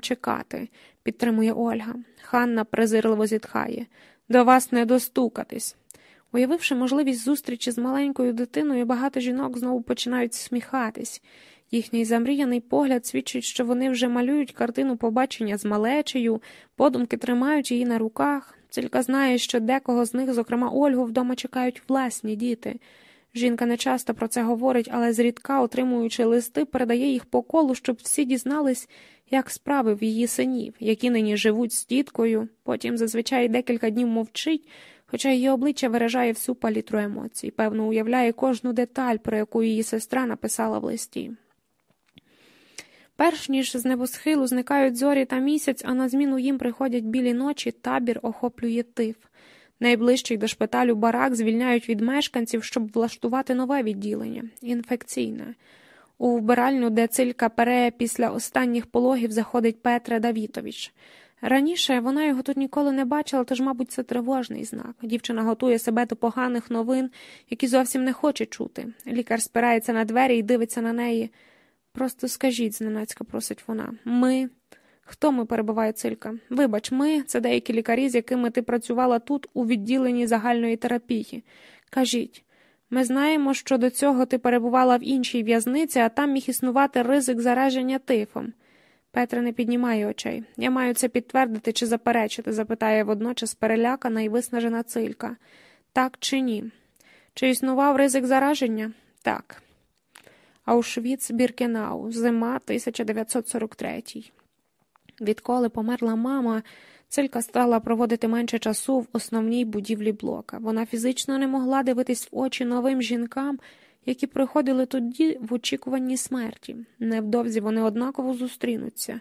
чекати, підтримує Ольга. Ханна презирливо зітхає. До вас не достукатись. Уявивши можливість зустрічі з маленькою дитиною, багато жінок знову починають сміхатись. Їхній замріяний погляд свідчить, що вони вже малюють картину побачення з малечею, подумки тримають її на руках. Цілька знає, що декого з них, зокрема Ольгу, вдома чекають власні діти. Жінка не часто про це говорить, але зрідка, отримуючи листи, передає їх по колу, щоб всі дізнались, як справи в її синів, які нині живуть з тіткою, потім зазвичай декілька днів мовчить, хоча її обличчя виражає всю палітру емоцій, певно, уявляє кожну деталь, про яку її сестра написала в листі. Перш ніж з небосхилу зникають зорі та місяць, а на зміну їм приходять білі ночі, табір охоплює тиф. Найближчий до шпиталю барак звільняють від мешканців, щоб влаштувати нове відділення інфекційне. У вбиральню, де цилька пере після останніх пологів заходить Петра Давітович. Раніше вона його тут ніколи не бачила, тож, мабуть, це тривожний знак. Дівчина готує себе до поганих новин, які зовсім не хоче чути. Лікар спирається на двері і дивиться на неї. Просто скажіть, зненацька просить вона. Ми. Хто ми перебуває цилька? Вибач, ми це деякі лікарі, з якими ти працювала тут, у відділенні загальної терапії. Кажіть, ми знаємо, що до цього ти перебувала в іншій в'язниці, а там міг існувати ризик зараження тифом. Петра не піднімає очей. Я маю це підтвердити чи заперечити, запитає водночас перелякана і виснажена цилька. Так чи ні? Чи існував ризик зараження? Так. Аушвіц Біркенау, зима 1943. Відколи померла мама, цилька стала проводити менше часу в основній будівлі блока. Вона фізично не могла дивитись в очі новим жінкам, які приходили тоді в очікуванні смерті. Невдовзі вони однаково зустрінуться.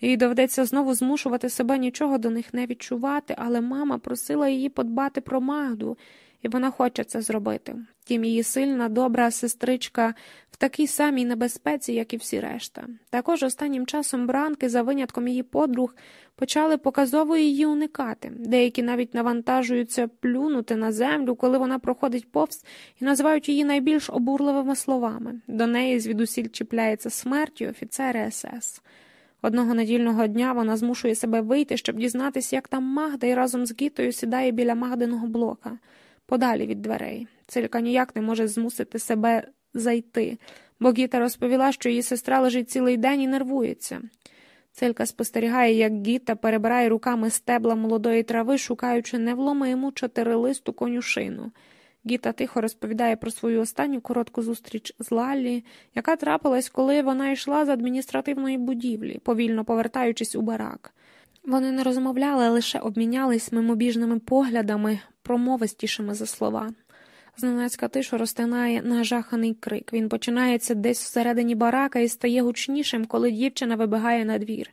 Їй доведеться знову змушувати себе нічого до них не відчувати, але мама просила її подбати про Магду, і вона хоче це зробити. Втім, її сильна, добра сестричка в такій самій небезпеці, як і всі решта. Також останнім часом бранки, за винятком її подруг, почали показово її уникати. Деякі навіть навантажуються плюнути на землю, коли вона проходить повз, і називають її найбільш обурливими словами. До неї звідусіль чіпляється смертю офіцери СС. Одного недільного дня вона змушує себе вийти, щоб дізнатися, як там Магда, і разом з Гітою сідає біля Магдиного блока, подалі від дверей. Цилька ніяк не може змусити себе зайти, бо Гіта розповіла, що її сестра лежить цілий день і нервується. Цилька спостерігає, як Гіта перебирає руками стебла молодої трави, шукаючи невломиму чотирилисту конюшину. Гіта тихо розповідає про свою останню коротку зустріч з Лаллі, яка трапилась, коли вона йшла з адміністративної будівлі, повільно повертаючись у барак. Вони не розмовляли, а лише обмінялись мимобіжними поглядами, промовистішими за слова. Зненацька тишу розтинає нажаханий крик. Він починається десь всередині барака і стає гучнішим, коли дівчина вибігає на двір.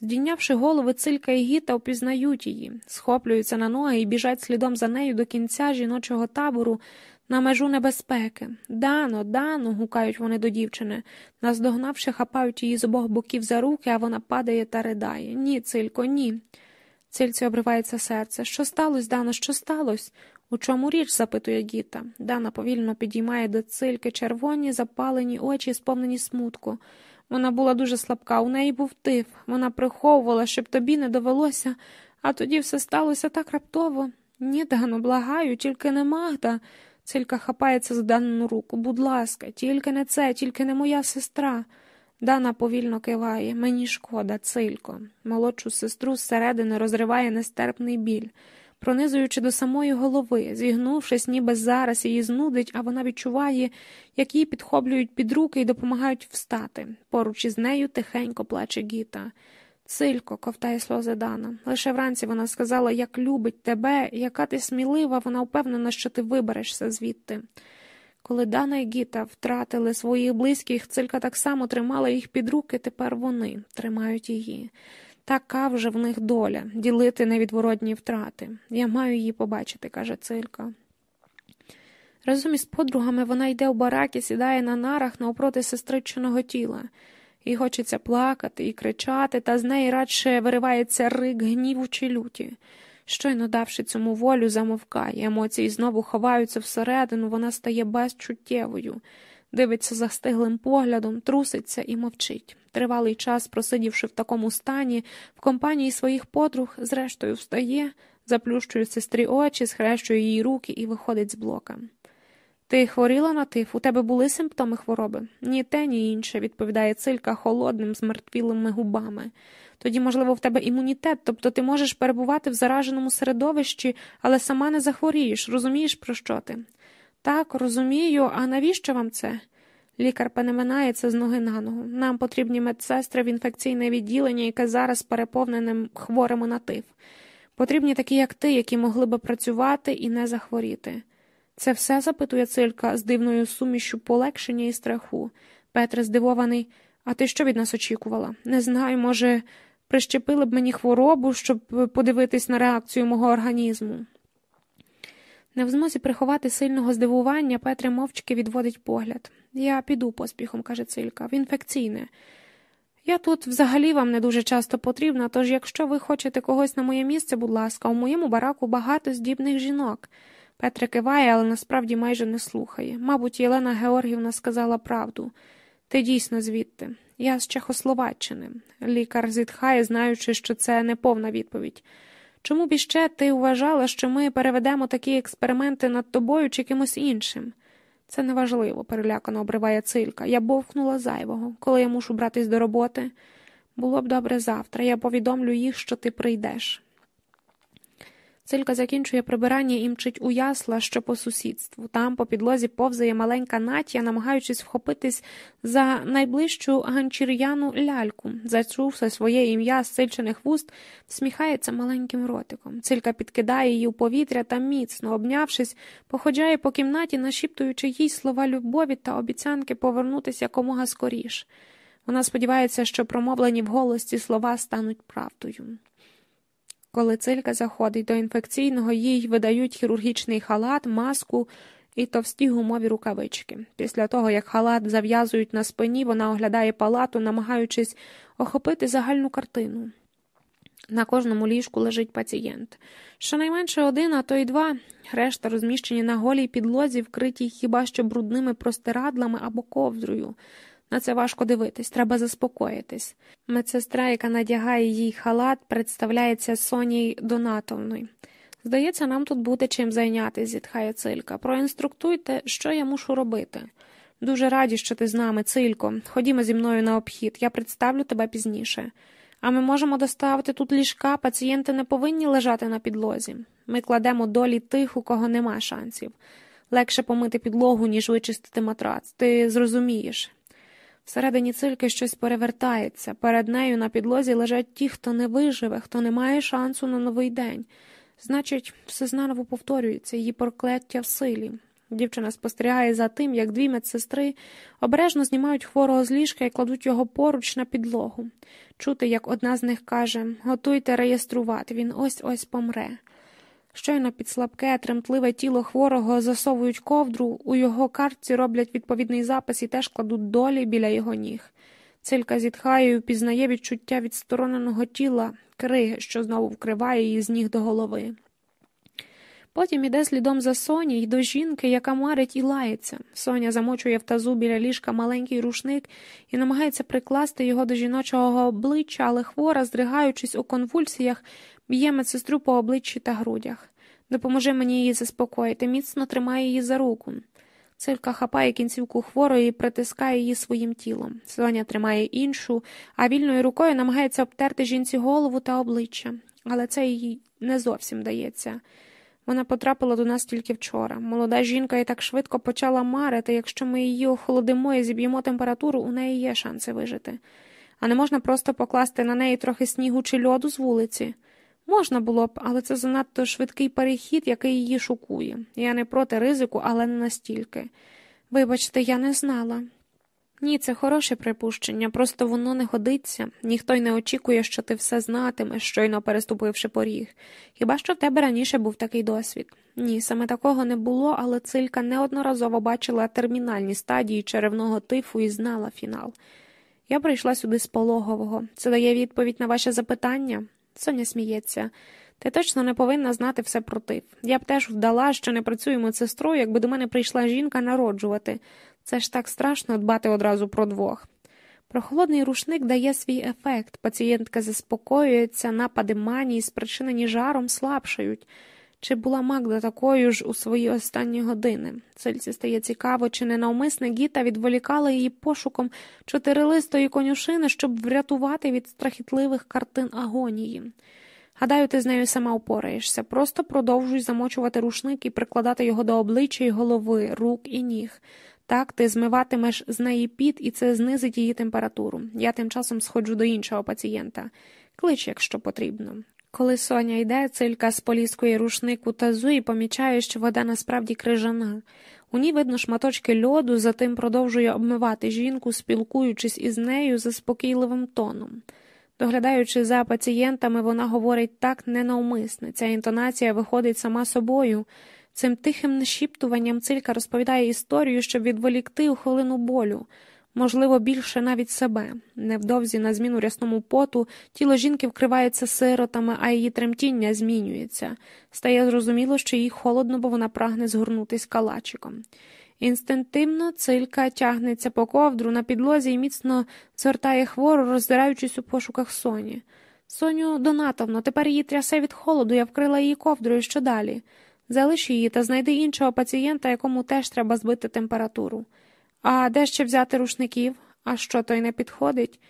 Здійнявши голови, цилька і гіта впізнають її, схоплюються на ноги і біжать слідом за нею до кінця жіночого табору на межу небезпеки. Дано, дано, гукають вони до дівчини. Наздогнавши, хапають її з обох боків за руки, а вона падає та ридає. Ні, цилько, ні. Цильці обривається серце. Що сталося, Дано, що сталося? У чому річ? запитує Гіта. Дана повільно підіймає до цильки червоні, запалені очі, сповнені смутку. Вона була дуже слабка, у неї був тиф. Вона приховувала, щоб тобі не довелося, а тоді все сталося так раптово. Ні, Дано, благаю, тільки не Магда. Цилька хапається за дану руку. Будь ласка, тільки не це, тільки не моя сестра. Дана повільно киває. Мені шкода, цилько. Молодшу сестру зсередини розриває нестерпний біль пронизуючи до самої голови, зігнувшись, ніби зараз її знудить, а вона відчуває, як її підхоплюють під руки і допомагають встати. Поруч із нею тихенько плаче Гіта. Цилько, ковтає сльози Дана. Лише вранці вона сказала, як любить тебе, яка ти смілива, вона впевнена, що ти виберешся звідти. Коли Дана і Гіта втратили своїх близьких, цилька так само тримала їх під руки, тепер вони тримають її. Така вже в них доля ділити невідворотні втрати. Я маю її побачити, каже цилька. Разом із подругами вона йде у барак і сідає на нарах навпроти сестричиного тіла. Їй хочеться плакати і кричати, та з неї радше виривається рик гніву чи люті. Щойно давши цьому волю, замовкає, емоції знову ховаються всередину, вона стає безчуттєвою. дивиться застиглим поглядом, труситься і мовчить. Тривалий час, просидівши в такому стані, в компанії своїх подруг, зрештою встає, заплющує сестрі очі, схрещує її руки і виходить з блока. Ти хворіла на тиф? У тебе були симптоми хвороби? Ні те, ні інше, відповідає цилька холодним, змертвілими губами. Тоді, можливо, в тебе імунітет, тобто ти можеш перебувати в зараженому середовищі, але сама не захворієш, розумієш, про що ти? Так, розумію, а навіщо вам це? Лікар переминається з ноги на ногу. Нам потрібні медсестри в інфекційне відділення, яке зараз переповнене хворими на тиф. Потрібні такі, як ти, які могли би працювати і не захворіти. Це все запитує цилька з дивною сумішю полегшення і страху. Петре здивований. А ти що від нас очікувала? Не знаю, може, прищепили б мені хворобу, щоб подивитись на реакцію мого організму. Не в змозі приховати сильного здивування, Петре мовчки відводить погляд. Я піду поспіхом, каже Цилька, в інфекційне. Я тут взагалі вам не дуже часто потрібна, тож якщо ви хочете когось на моє місце, будь ласка, у моєму бараку багато здібних жінок. Петре киває, але насправді майже не слухає. Мабуть, Єлена Георгівна сказала правду. Ти дійсно звідти. Я з Чехословаччини. Лікар зітхає, знаючи, що це не повна відповідь. Чому б іще ти вважала, що ми переведемо такі експерименти над тобою чи кимось іншим? Це неважливо, перелякано обриває цилька. Я бовкнула зайвого, коли я мушу братись до роботи. Було б добре завтра. Я повідомлю їх, що ти прийдеш. Цилька закінчує прибирання і мчить у ясла, що по сусідству. Там по підлозі повзає маленька натя, намагаючись вхопитись за найближчу ганчір'яну ляльку. Зачувши своє ім'я з сильчених вуст, всміхається маленьким ротиком. Цилька підкидає її у повітря та міцно, обнявшись, походжає по кімнаті, нашіптуючи їй слова любові та обіцянки повернутися якомога скоріш. Вона сподівається, що промовлені в голості слова стануть правдою. Коли цилька заходить до інфекційного, їй видають хірургічний халат, маску і товсті гумові рукавички. Після того, як халат зав'язують на спині, вона оглядає палату, намагаючись охопити загальну картину. На кожному ліжку лежить пацієнт. Щонайменше один, а то й два. Решта розміщені на голій підлозі, вкриті хіба що брудними простирадлами або ковдрою. На це важко дивитись, треба заспокоїтись. Медсестра, яка надягає їй халат, представляється Соній Донатовною. Здається, нам тут буде чим зайнятися, зітхає Цилька. Проінструктуйте, що я мушу робити. Дуже раді, що ти з нами, Цилько. Ходімо зі мною на обхід, я представлю тебе пізніше. А ми можемо доставити тут ліжка, пацієнти не повинні лежати на підлозі. Ми кладемо долі тих, у кого нема шансів. Легше помити підлогу, ніж вичистити матрац. Ти зрозумієш. Всередині цильки щось перевертається. Перед нею на підлозі лежать ті, хто не виживе, хто не має шансу на новий день. Значить, все знаново повторюється, її прокляття в силі. Дівчина спостерігає за тим, як дві медсестри обережно знімають хворого з ліжка і кладуть його поруч на підлогу. Чути, як одна з них каже Готуйте реєструвати, він ось ось помре. Щойно під слабке, тремтливе тіло хворого засовують ковдру, у його картці роблять відповідний запис і теж кладуть долі біля його ніг. Цилька зітхає і впізнає відчуття відстороненого тіла, криги, що знову вкриває її з ніг до голови. Потім іде слідом за Соні й до жінки, яка марить і лається. Соня замочує в тазу біля ліжка маленький рушник і намагається прикласти його до жіночого обличчя, але хвора, здригаючись у конвульсіях, б'є медсестру по обличчі та грудях. Допоможи мені її заспокоїти, міцно тримає її за руку. Цилька хапає кінцівку хворої і притискає її своїм тілом. Соня тримає іншу, а вільною рукою намагається обтерти жінці голову та обличчя, але це їй не зовсім дається. Вона потрапила до нас тільки вчора. Молода жінка і так швидко почала марити, якщо ми її охолодимо і зіб'ємо температуру, у неї є шанси вижити. А не можна просто покласти на неї трохи снігу чи льоду з вулиці. Можна було б, але це занадто швидкий перехід, який її шокує. Я не проти ризику, але не настільки. Вибачте, я не знала. Ні, це хороше припущення, просто воно не годиться. Ніхто й не очікує, що ти все знатимеш, щойно переступивши поріг. Хіба що в тебе раніше був такий досвід? Ні, саме такого не було, але цилька неодноразово бачила термінальні стадії черевного тифу і знала фінал. Я прийшла сюди з пологового. Це дає відповідь на ваше запитання? Соня сміється. Ти точно не повинна знати все про тиф. Я б теж вдала, що не працюю медсестрою, якби до мене прийшла жінка народжувати. Це ж так страшно дбати одразу про двох. Прохолодний рушник дає свій ефект. Пацієнтка заспокоюється, напади манії, спричинені жаром, слабшають. Чи була Магда такою ж у свої останні години? Цельці стає цікаво, чи ненавмисне Гіта відволікала її пошуком чотирилистої конюшини, щоб врятувати від страхітливих картин агонії. Гадаю, ти з нею сама упораєшся. Просто продовжуй замочувати рушник і прикладати його до обличчя й голови, рук і ніг. Так, ти змиватимеш з неї піт, і це знизить її температуру. Я тим часом сходжу до іншого пацієнта. Клич, якщо потрібно. Коли Соня йде, цилька з поліскої рушнику тазу і помічає, що вода насправді крижана. У ній видно шматочки льоду, затим продовжує обмивати жінку, спілкуючись із нею заспокійливим тоном. Доглядаючи за пацієнтами, вона говорить так ненавмисне. Ця інтонація виходить сама собою. Цим тихим нашіптуванням цилька розповідає історію, щоб відволікти у хвилину болю, можливо, більше навіть себе. Невдовзі, на зміну рясному поту, тіло жінки вкривається сиротами, а її тремтіння змінюється. Стає зрозуміло, що їй холодно, бо вона прагне згорнутись калачиком. Інстинктивно цилька тягнеться по ковдру на підлозі і міцно згортає хвору, роздираючись у пошуках соні. Соню Донатовно, тепер її трясе від холоду, я вкрила її ковдрою що далі. Залиш її та знайди іншого пацієнта, якому теж треба збити температуру. А де ще взяти рушників? А що той не підходить?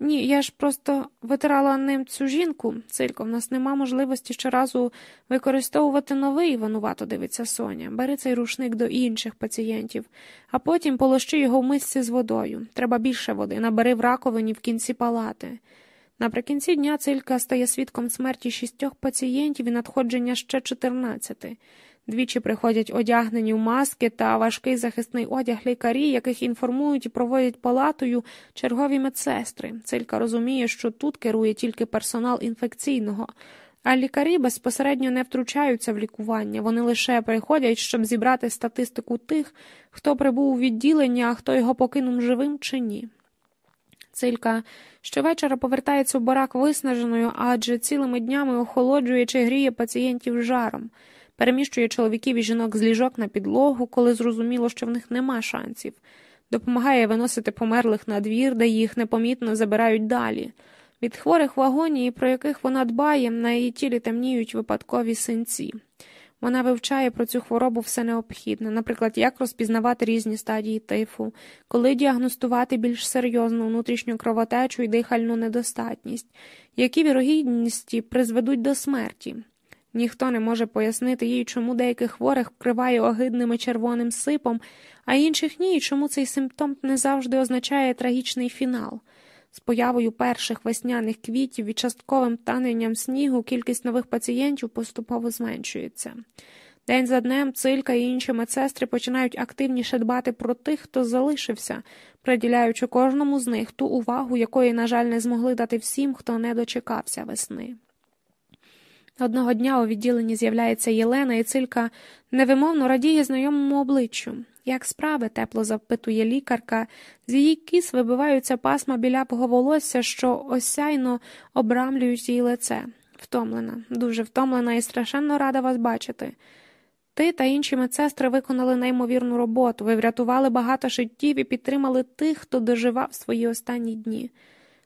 Ні, я ж просто витирала ним цю жінку, Цилько, в нас нема можливості щоразу використовувати новий, винувато дивиться Соня. Бери цей рушник до інших пацієнтів, а потім полощи його в мисці з водою. Треба більше води, набери в раковині в кінці палати. Наприкінці дня цилька стає свідком смерті шістьох пацієнтів і надходження ще чотирнадцяти. Двічі приходять одягнені в маски та важкий захисний одяг лікарі, яких інформують і проводять палатою чергові медсестри. Цилька розуміє, що тут керує тільки персонал інфекційного, а лікарі безпосередньо не втручаються в лікування. Вони лише приходять, щоб зібрати статистику тих, хто прибув у відділення, а хто його покинув живим чи ні. Цилька щовечора повертається в барак виснаженою, адже цілими днями охолоджує чи гріє пацієнтів жаром переміщує чоловіків і жінок з ліжок на підлогу, коли зрозуміло, що в них нема шансів, допомагає виносити померлих на двір, де їх непомітно забирають далі. Від хворих в про яких вона дбає, на її тілі темніють випадкові синці. Вона вивчає про цю хворобу все необхідне, наприклад, як розпізнавати різні стадії тифу, коли діагностувати більш серйозну внутрішню кровотечу і дихальну недостатність, які вірогідності призведуть до смерті. Ніхто не може пояснити їй, чому деяких хворих вкриває огидним і червоним сипом, а інших ні, і чому цей симптом не завжди означає трагічний фінал. З появою перших весняних квітів і частковим таненням снігу кількість нових пацієнтів поступово зменшується. День за днем цилька і інші медсестри починають активніше дбати про тих, хто залишився, приділяючи кожному з них ту увагу, якої, на жаль, не змогли дати всім, хто не дочекався весни. Одного дня у відділенні з'являється Єлена, і цилька невимовно радіє знайомому обличчю. Як справи? тепло запитує лікарка, з її кіс вибиваються пасма біляпого волосся, що осяйно обрамлюють її лице. Втомлена, дуже втомлена і страшенно рада вас бачити. Ти та інші медсестри виконали неймовірну роботу, ви врятували багато життів і підтримали тих, хто доживав свої останні дні.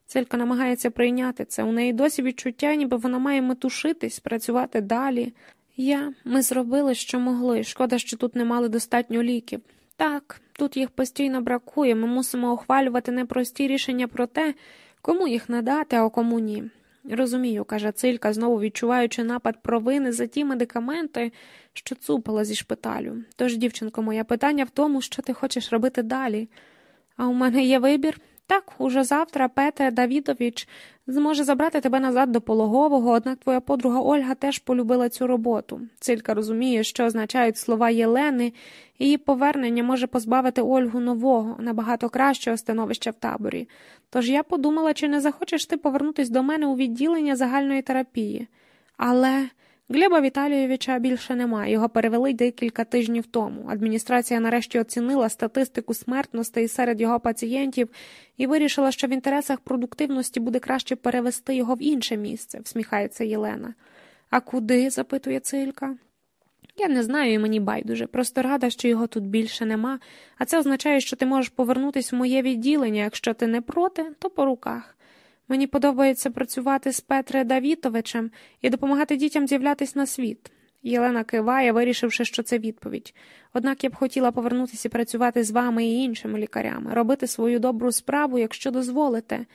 Целька намагається прийняти це. У неї досі відчуття, ніби вона має метушитись, працювати далі. Я, ми зробили, що могли. Шкода, що тут не мали достатньо ліків. Так, тут їх постійно бракує. Ми мусимо ухвалювати непрості рішення про те, кому їх надати, а кому ні. Розумію, каже Цилька, знову відчуваючи напад провини за ті медикаменти, що цупила зі шпиталю. Тож, дівчинко, моє питання в тому, що ти хочеш робити далі. А у мене є вибір. Так, уже завтра Петер Давідович зможе забрати тебе назад до пологового, однак твоя подруга Ольга теж полюбила цю роботу. Цилька розуміє, що означають слова Єлени, її повернення може позбавити Ольгу нового, набагато кращого становища в таборі. Тож я подумала, чи не захочеш ти повернутися до мене у відділення загальної терапії. Але. Глеба Віталійовича більше немає. Його перевели декілька тижнів тому. Адміністрація нарешті оцінила статистику смертностей серед його пацієнтів і вирішила, що в інтересах продуктивності буде краще перевести його в інше місце, всміхається Єлена. А куди? запитує Цилька. Я не знаю і мені байдуже, просто рада, що його тут більше нема, а це означає, що ти можеш повернутися в моє відділення, якщо ти не проти, то по руках. Мені подобається працювати з Петре Давітовичем і допомагати дітям з'являтися на світ. Єлена киває, вирішивши, що це відповідь. Однак я б хотіла повернутися і працювати з вами і іншими лікарями, робити свою добру справу, якщо дозволите.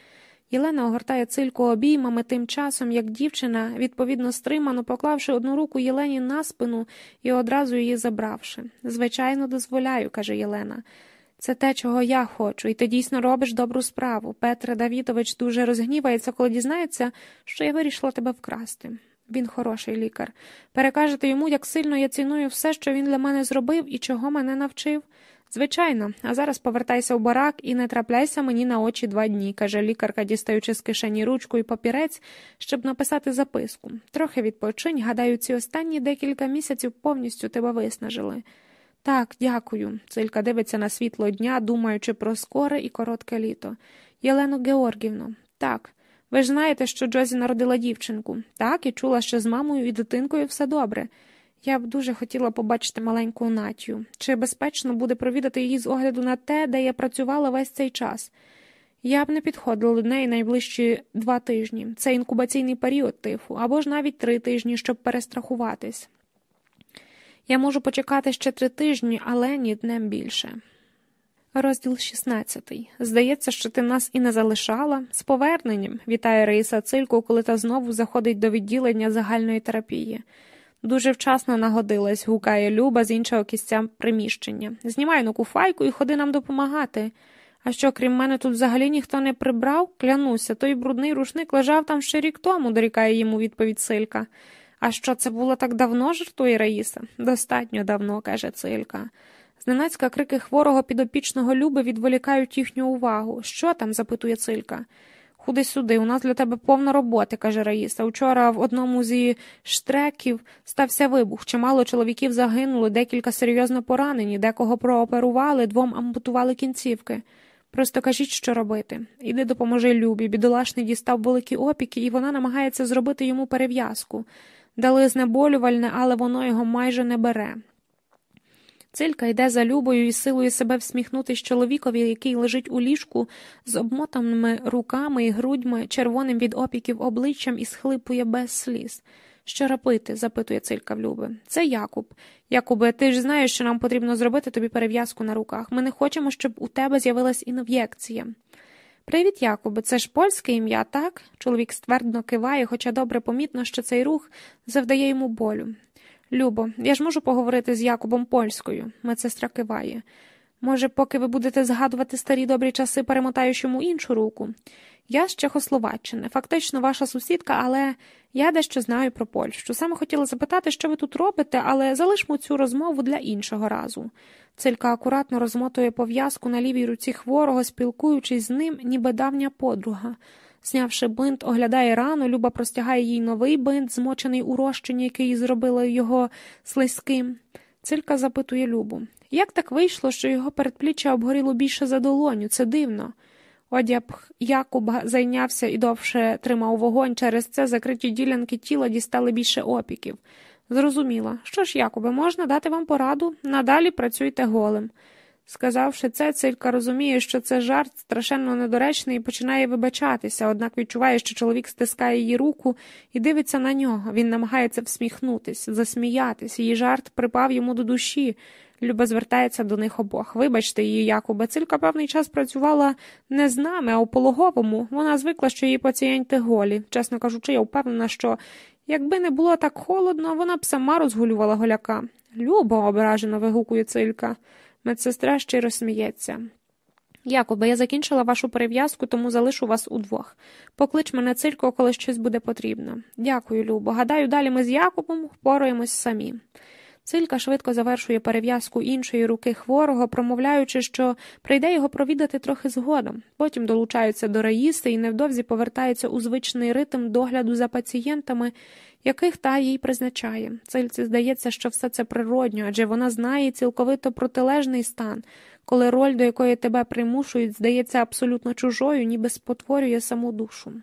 Єлена огортає цильку обіймами тим часом, як дівчина, відповідно стримано, поклавши одну руку Єлені на спину і одразу її забравши. Звичайно, дозволяю, каже Єлена. Це те, чого я хочу, і ти дійсно робиш добру справу. Петре Давідович дуже розгнівається, коли дізнається, що я вирішила тебе вкрасти. Він хороший лікар. Перекажете йому, як сильно я ціную все, що він для мене зробив і чого мене навчив. Звичайно, а зараз повертайся в барак і не трапляйся мені на очі два дні, каже лікарка, дістаючи з кишені ручку і папірець, щоб написати записку. Трохи відпочинь, гадаю, ці останні декілька місяців повністю тебе виснажили. Так, дякую. Цилька дивиться на світло дня, думаючи про скоре і коротке літо. Єлену Георгівну, так. Ви ж знаєте, що Джозі народила дівчинку, так, і чула, що з мамою і дитинкою все добре. Я б дуже хотіла побачити маленьку Натю. Чи безпечно буде провідати її з огляду на те, де я працювала весь цей час? Я б не підходила до неї найближчі два тижні. Це інкубаційний період тифу, або ж навіть три тижні, щоб перестрахуватись. Я можу почекати ще три тижні, але ні днем більше. Розділ 16. Здається, що ти нас і не залишала. З поверненням, вітає Раїса Цильку, коли та знову заходить до відділення загальної терапії. Дуже вчасно нагодилась, гукає Люба з іншого кістя приміщення. Знімай ну куфайку і ходи нам допомагати. А що, крім мене, тут взагалі ніхто не прибрав? Клянуся, той брудний рушник лежав там ще рік тому, дорікає йому відповідь Цилька. А що це було так давно, жартує Раїса? Достатньо давно, каже Цилька. Зненацька крики хворого підопічного Люби відволікають їхню увагу. Що там? запитує Цилька. Худи сюди, у нас для тебе повна роботи, каже Раїса. Учора в одному зі штреків стався вибух. Чимало чоловіків загинули, декілька серйозно поранені, декого прооперували, двом ампутували кінцівки. Просто кажіть, що робити. Іди допоможи Любі. Бідолашний дістав великі опіки, і вона намагається зробити йому перев'язку. Дали знеболювальне, але воно його майже не бере. Цилька йде за любою і силою себе всміхнутись чоловікові, який лежить у ліжку з обмотаними руками і грудьми, червоним від опіків обличчям і схлипує без сліз. Що робити? запитує цилька в Люби. Це Якуб. Якубе, ти ж знаєш, що нам потрібно зробити тобі перев'язку на руках. Ми не хочемо, щоб у тебе з'явилась ін'єкція. Привіт, Якубе, це ж польське ім'я, так? Чоловік ствердно киває, хоча добре помітно, що цей рух завдає йому болю. Любо, я ж можу поговорити з Якубом польською, медсестра киває. Може, поки ви будете згадувати старі добрі часи, перемотаєш йому іншу руку. Я з Чехословаччини, фактично ваша сусідка, але я дещо знаю про Польщу. Саме хотіла запитати, що ви тут робите, але залишмо цю розмову для іншого разу. Цилька акуратно розмотує пов'язку на лівій руці хворого, спілкуючись з ним, ніби давня подруга. Знявши бинт, оглядає рану, Люба простягає їй новий бинт, змочений у розчині, який зробила його слизьким. Цилька запитує Любу як так вийшло, що його передпліччя обгоріло більше за долоню? Це дивно. Одяб Якуб зайнявся і довше тримав вогонь, через це закриті ділянки тіла дістали більше опіків. Зрозуміло. Що ж, Якубе, можна дати вам пораду? Надалі працюйте голим. Сказавши це, цилька розуміє, що це жарт страшенно недоречний і починає вибачатися, однак відчуває, що чоловік стискає її руку і дивиться на нього. Він намагається всміхнутись, засміятись. Її жарт припав йому до душі. Люба звертається до них обох. Вибачте її, Якубе, цилька певний час працювала не з нами, а у пологовому. Вона звикла, що її пацієнти голі. Чесно кажучи, я впевнена, що якби не було так холодно, вона б сама розгулювала голяка. Любо, ображено вигукує цилька. Медсестра щиро сміється. Якобе, я закінчила вашу перев'язку, тому залишу вас удвох. Поклич мене цилько, коли щось буде потрібно. Дякую, Любо. Гадаю, далі ми з Якубом впораємось самі. Цилька швидко завершує перев'язку іншої руки хворого, промовляючи, що прийде його провідати трохи згодом. Потім долучаються до раїси і невдовзі повертаються у звичний ритм догляду за пацієнтами, яких та їй призначає. Цильці здається, що все це природньо, адже вона знає цілковито протилежний стан, коли роль, до якої тебе примушують, здається абсолютно чужою, ніби спотворює саму душу.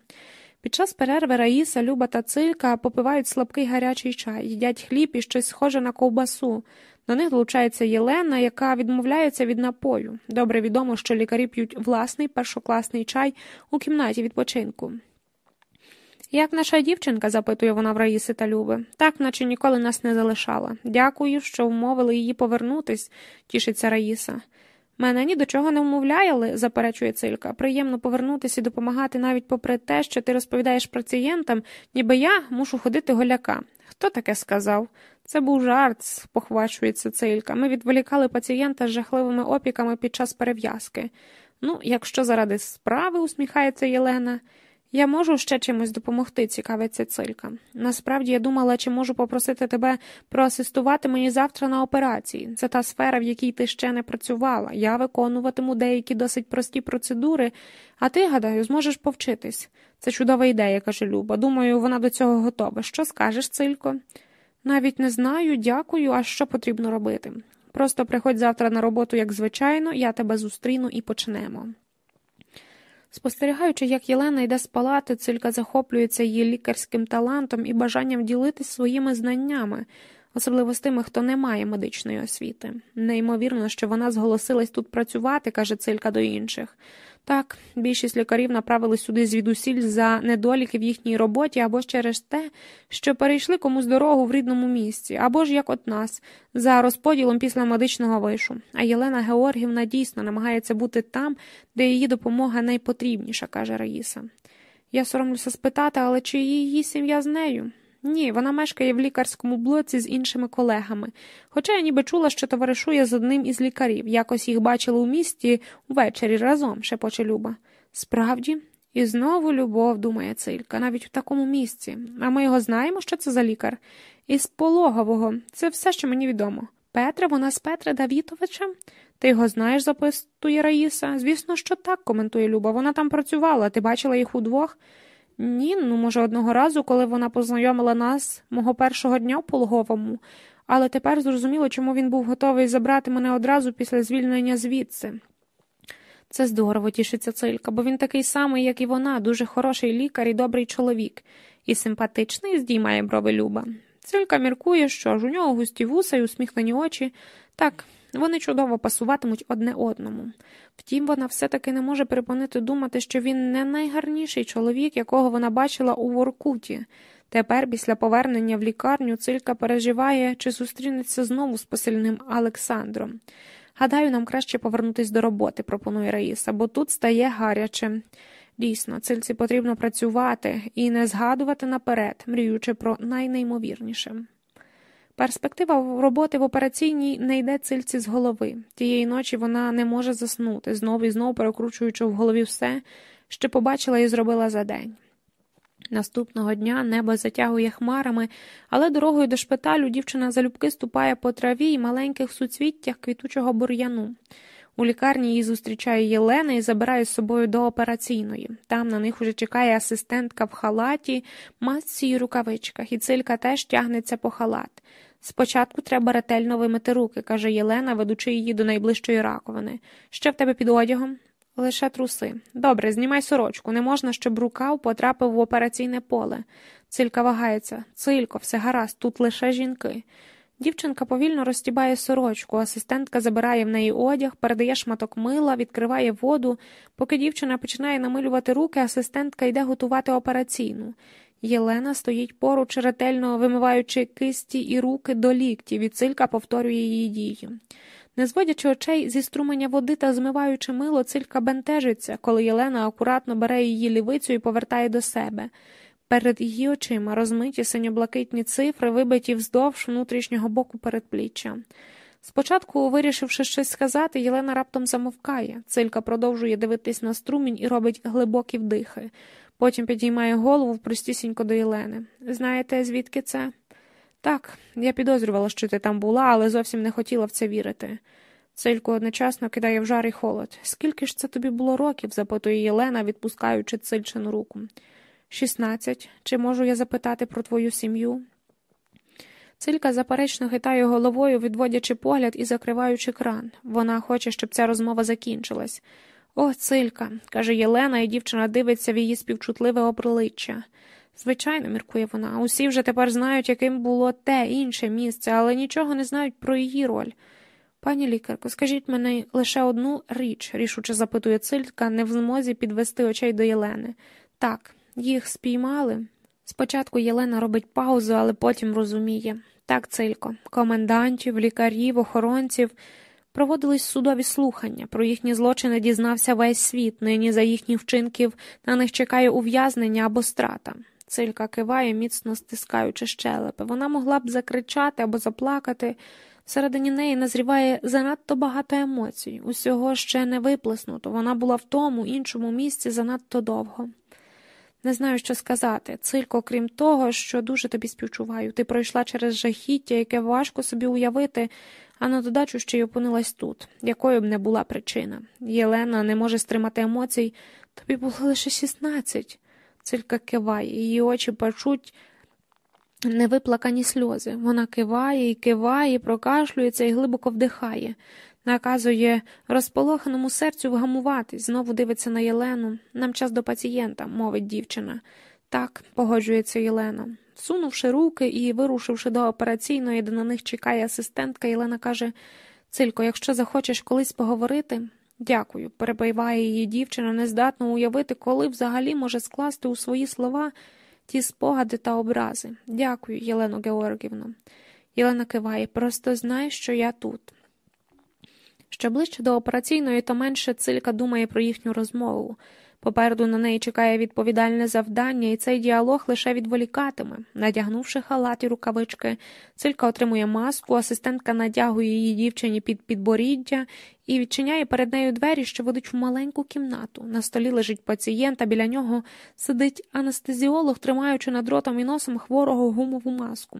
Під час перерви Раїса, Люба та Цилька попивають слабкий гарячий чай, їдять хліб і щось схоже на ковбасу. До них долучається Єлена, яка відмовляється від напою. Добре відомо, що лікарі п'ють власний першокласний чай у кімнаті відпочинку. Як наша дівчинка, запитує вона в Раїси та Люби, так наче ніколи нас не залишала. Дякую, що вмовили її повернутись, тішиться Раїса. Мене ні до чого не вмовляли, заперечує Цилька. Приємно повернутися і допомагати навіть попри те, що ти розповідаєш пацієнтам, ніби я мушу ходити голяка. Хто таке сказав? Це був жарт, похвачується Цилька. Ми відволікали пацієнта з жахливими опіками під час перев'язки. Ну, якщо заради справи, усміхається Єлена. Я можу ще чимось допомогти, цікавиться цилька. Насправді я думала, чи можу попросити тебе проасистувати мені завтра на операції. Це та сфера, в якій ти ще не працювала. Я виконуватиму деякі досить прості процедури, а ти, гадаю, зможеш повчитись. Це чудова ідея, каже Люба. Думаю, вона до цього готова. Що скажеш, цилько? Навіть не знаю, дякую, а що потрібно робити. Просто приходь завтра на роботу, як звичайно, я тебе зустріну і почнемо. Спостерігаючи, як Єлена йде з палати, цилька захоплюється її лікарським талантом і бажанням ділитись своїми знаннями, особливо з тими, хто не має медичної освіти. Неймовірно, що вона зголосилась тут працювати, каже цилька до інших. Так, більшість лікарів направили сюди звідусіль за недоліки в їхній роботі або через те, що перейшли комусь дорогу в рідному місці, або ж як от нас, за розподілом після медичного вишу. А Єлена Георгівна дійсно намагається бути там, де її допомога найпотрібніша, каже Раїса. Я соромлюся спитати, але чи її сім'я з нею? Ні, вона мешкає в лікарському блоці з іншими колегами, хоча я ніби чула, що товаришує з одним із лікарів, якось їх бачили у місті увечері разом, шепоче Люба. Справді, і знову любов, думає Цилька, навіть в такому місці. А ми його знаємо, що це за лікар. Із пологового, це все, що мені відомо. Петре, вона з Петра Давітовича? Ти його знаєш, запитує Раїса. Звісно, що так, коментує Люба. Вона там працювала, ти бачила їх удвох. Ні, ну, може, одного разу, коли вона познайомила нас мого першого дня в пологовому, але тепер зрозуміло, чому він був готовий забрати мене одразу після звільнення звідси. Це здорово, тішиться Цилька, бо він такий самий, як і вона, дуже хороший лікар і добрий чоловік, і симпатичний, здіймає брови Люба. Цилька міркує, що ж у нього густі вуса й усміхнені очі. Так, вони чудово пасуватимуть одне одному. Втім, вона все-таки не може припинити думати, що він не найгарніший чоловік, якого вона бачила у Воркуті. Тепер, після повернення в лікарню, цилька переживає, чи зустрінеться знову з посильним Олександром. Гадаю, нам краще повернутися до роботи, пропонує Раїса, бо тут стає гаряче. Дійсно, цильці потрібно працювати і не згадувати наперед, мріючи про найнеймовірніше. Перспектива роботи в операційній не йде цильці з голови. Тієї ночі вона не може заснути, знову і знову перекручуючи в голові все, що побачила і зробила за день. Наступного дня небо затягує хмарами, але дорогою до шпиталю дівчина залюбки ступає по траві й маленьких суцвіттях квітучого бур'яну. У лікарні її зустрічає Єлена і забирає з собою до операційної. Там на них уже чекає асистентка в халаті, масці й рукавичках, і цилька теж тягнеться по халат. Спочатку треба ретельно вимити руки, каже Єлена, ведучи її до найближчої раковини. Що в тебе під одягом? Лише труси. Добре, знімай сорочку. Не можна, щоб рукав потрапив в операційне поле. Цилька вагається. Цилько, все гаразд, тут лише жінки. Дівчинка повільно розтібає сорочку, асистентка забирає в неї одяг, передає шматок мила, відкриває воду. Поки дівчина починає намилювати руки, асистентка йде готувати операційну. Єлена стоїть поруч, ретельно вимиваючи кисті і руки до ліктів, і повторює її дії. Не зводячи очей зі струмення води та змиваючи мило, цилька бентежиться, коли Єлена акуратно бере її лівицю і повертає до себе. Перед її очима розмиті синьоблакитні цифри, вибиті вздовж внутрішнього боку передпліччя. Спочатку, вирішивши щось сказати, Єлена раптом замовкає. Цилька продовжує дивитись на струмінь і робить глибокі вдихи. Потім підіймає голову простісінько до Єлени. Знаєте, звідки це? Так, я підозрювала, що ти там була, але зовсім не хотіла в це вірити. Цильку одночасно кидає в жар і холод. Скільки ж це тобі було років? запитує Єлена, відпускаючи цильчину руку. Шістнадцять. Чи можу я запитати про твою сім'ю? Цилька заперечно хитає головою, відводячи погляд і закриваючи кран. Вона хоче, щоб ця розмова закінчилась. О, цилька, каже Єлена, і дівчина дивиться в її співчутливе обличчя. Звичайно, міркує вона, усі вже тепер знають, яким було те інше місце, але нічого не знають про її роль. Пані лікарко, скажіть мені лише одну річ, рішуче запитує цилька, не в змозі підвести очей до Єлени. Так, їх спіймали. Спочатку Єлена робить паузу, але потім розуміє. Так, цилько, комендантів, лікарів, охоронців. Проводились судові слухання. Про їхні злочини дізнався весь світ. Нині за їхніх вчинків на них чекає ув'язнення або страта. Цилька киває, міцно стискаючи щелепи. Вона могла б закричати або заплакати. Всередині неї назріває занадто багато емоцій. Усього ще не виплеснуто. Вона була в тому іншому місці занадто довго. Не знаю, що сказати. Цилько, крім того, що дуже тобі співчуваю. Ти пройшла через жахіття, яке важко собі уявити, а на додачу ще й опинилась тут, якою б не була причина. Єлена не може стримати емоцій, тобі було лише шістнадцять. Цилька киває, її очі пачуть невиплакані сльози. Вона киває і киває, прокашлюється і глибоко вдихає, наказує розполоханому серцю вгамуватись, знову дивиться на Єлену. Нам час до пацієнта, мовить дівчина. Так, погоджується Єлена. Сунувши руки і вирушивши до операційної, де на них чекає асистентка, Єлена каже Цилько, якщо захочеш колись поговорити. Дякую, перебиває її дівчина, нездатно уявити, коли взагалі може скласти у свої слова ті спогади та образи. Дякую, Єлено Георгівно. Єлена киває, просто знай, що я тут. Що ближче до операційної, то менше цилька думає про їхню розмову. Попереду на неї чекає відповідальне завдання, і цей діалог лише відволікатиме. Надягнувши халат і рукавички, цилька отримує маску, асистентка надягує її дівчині під підборіддя і відчиняє перед нею двері, що ведуть в маленьку кімнату. На столі лежить пацієнт, а біля нього сидить анестезіолог, тримаючи над ротом і носом хворого гумову маску.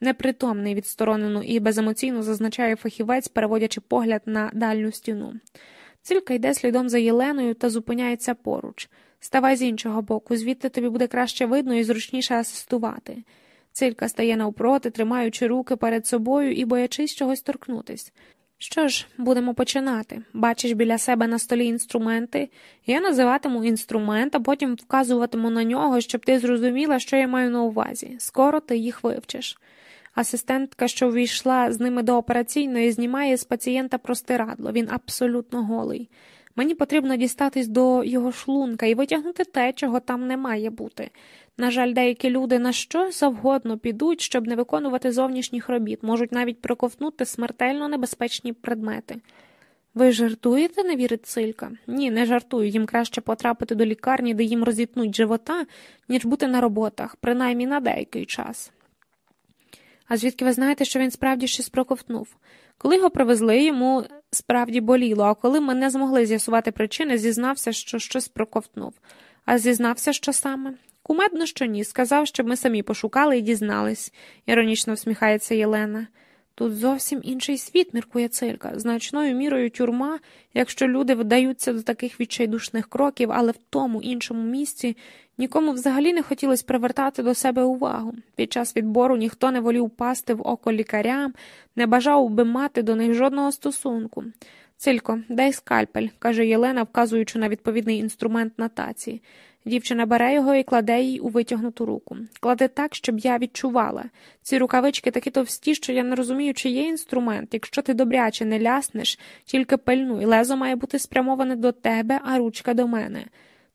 Непритомний, відсторонено і беземоційно зазначає фахівець, переводячи погляд на дальню стіну. Цілька йде слідом за Єленою та зупиняється поруч. Ставай з іншого боку, звідти тобі буде краще видно і зручніше асистувати. Цилька стає навпроти, тримаючи руки перед собою і боячись чогось торкнутись. Що ж, будемо починати. Бачиш біля себе на столі інструменти. Я називатиму інструмент, а потім вказуватиму на нього, щоб ти зрозуміла, що я маю на увазі. Скоро ти їх вивчиш. Асистентка, що увійшла з ними до операційної, знімає з пацієнта простирадло. Він абсолютно голий. Мені потрібно дістатись до його шлунка і витягнути те, чого там не має бути. На жаль, деякі люди на що завгодно підуть, щоб не виконувати зовнішніх робіт, можуть навіть проковтнути смертельно небезпечні предмети. Ви жартуєте, не вірить Цилька? Ні, не жартую. Їм краще потрапити до лікарні, де їм розітнуть живота, ніж бути на роботах, принаймні на деякий час. А звідки ви знаєте, що він справді щось проковтнув? Коли його привезли, йому справді боліло, а коли ми не змогли з'ясувати причини, зізнався, що щось проковтнув. А зізнався, що саме? Кумедно, що ні. Сказав, щоб ми самі пошукали і дізнались, іронічно всміхається Єлена. Тут зовсім інший світ, міркує цилька, значною мірою тюрма, якщо люди вдаються до таких відчайдушних кроків, але в тому іншому місці нікому взагалі не хотілося привертати до себе увагу. Під час відбору ніхто не волів пасти в око лікарям, не бажав би мати до них жодного стосунку. Цилько, дай скальпель, каже Єлена, вказуючи на відповідний інструмент натації. Дівчина бере його і кладе їй у витягнуту руку. Кладе так, щоб я відчувала. Ці рукавички такі товсті, що я не розумію, чи є інструмент. Якщо ти добряче не ляснеш, тільки пильнуй. Лезо має бути спрямоване до тебе, а ручка до мене.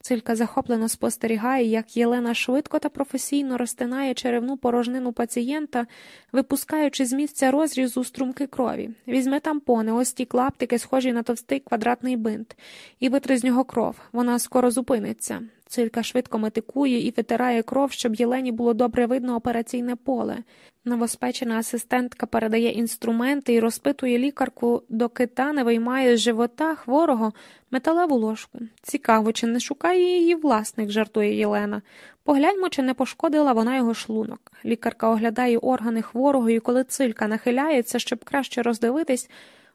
Цилька захоплено спостерігає, як Єлена швидко та професійно розтинає черевну порожнину пацієнта, випускаючи з місця розрізу струмки крові. Візьми тампони, ось ті клаптики, схожі на товстий квадратний бинт, і витри з нього кров. Вона скоро зупиниться. Цилька швидко метикує і витирає кров, щоб Єлені було добре видно операційне поле. Новоспечена асистентка передає інструменти і розпитує лікарку, доки та не виймає з живота хворого металеву ложку. Цікаво, чи не шукає її власник, жартує Єлена. Погляньмо, чи не пошкодила вона його шлунок. Лікарка оглядає органи хворого, і коли цилька нахиляється, щоб краще роздивитись,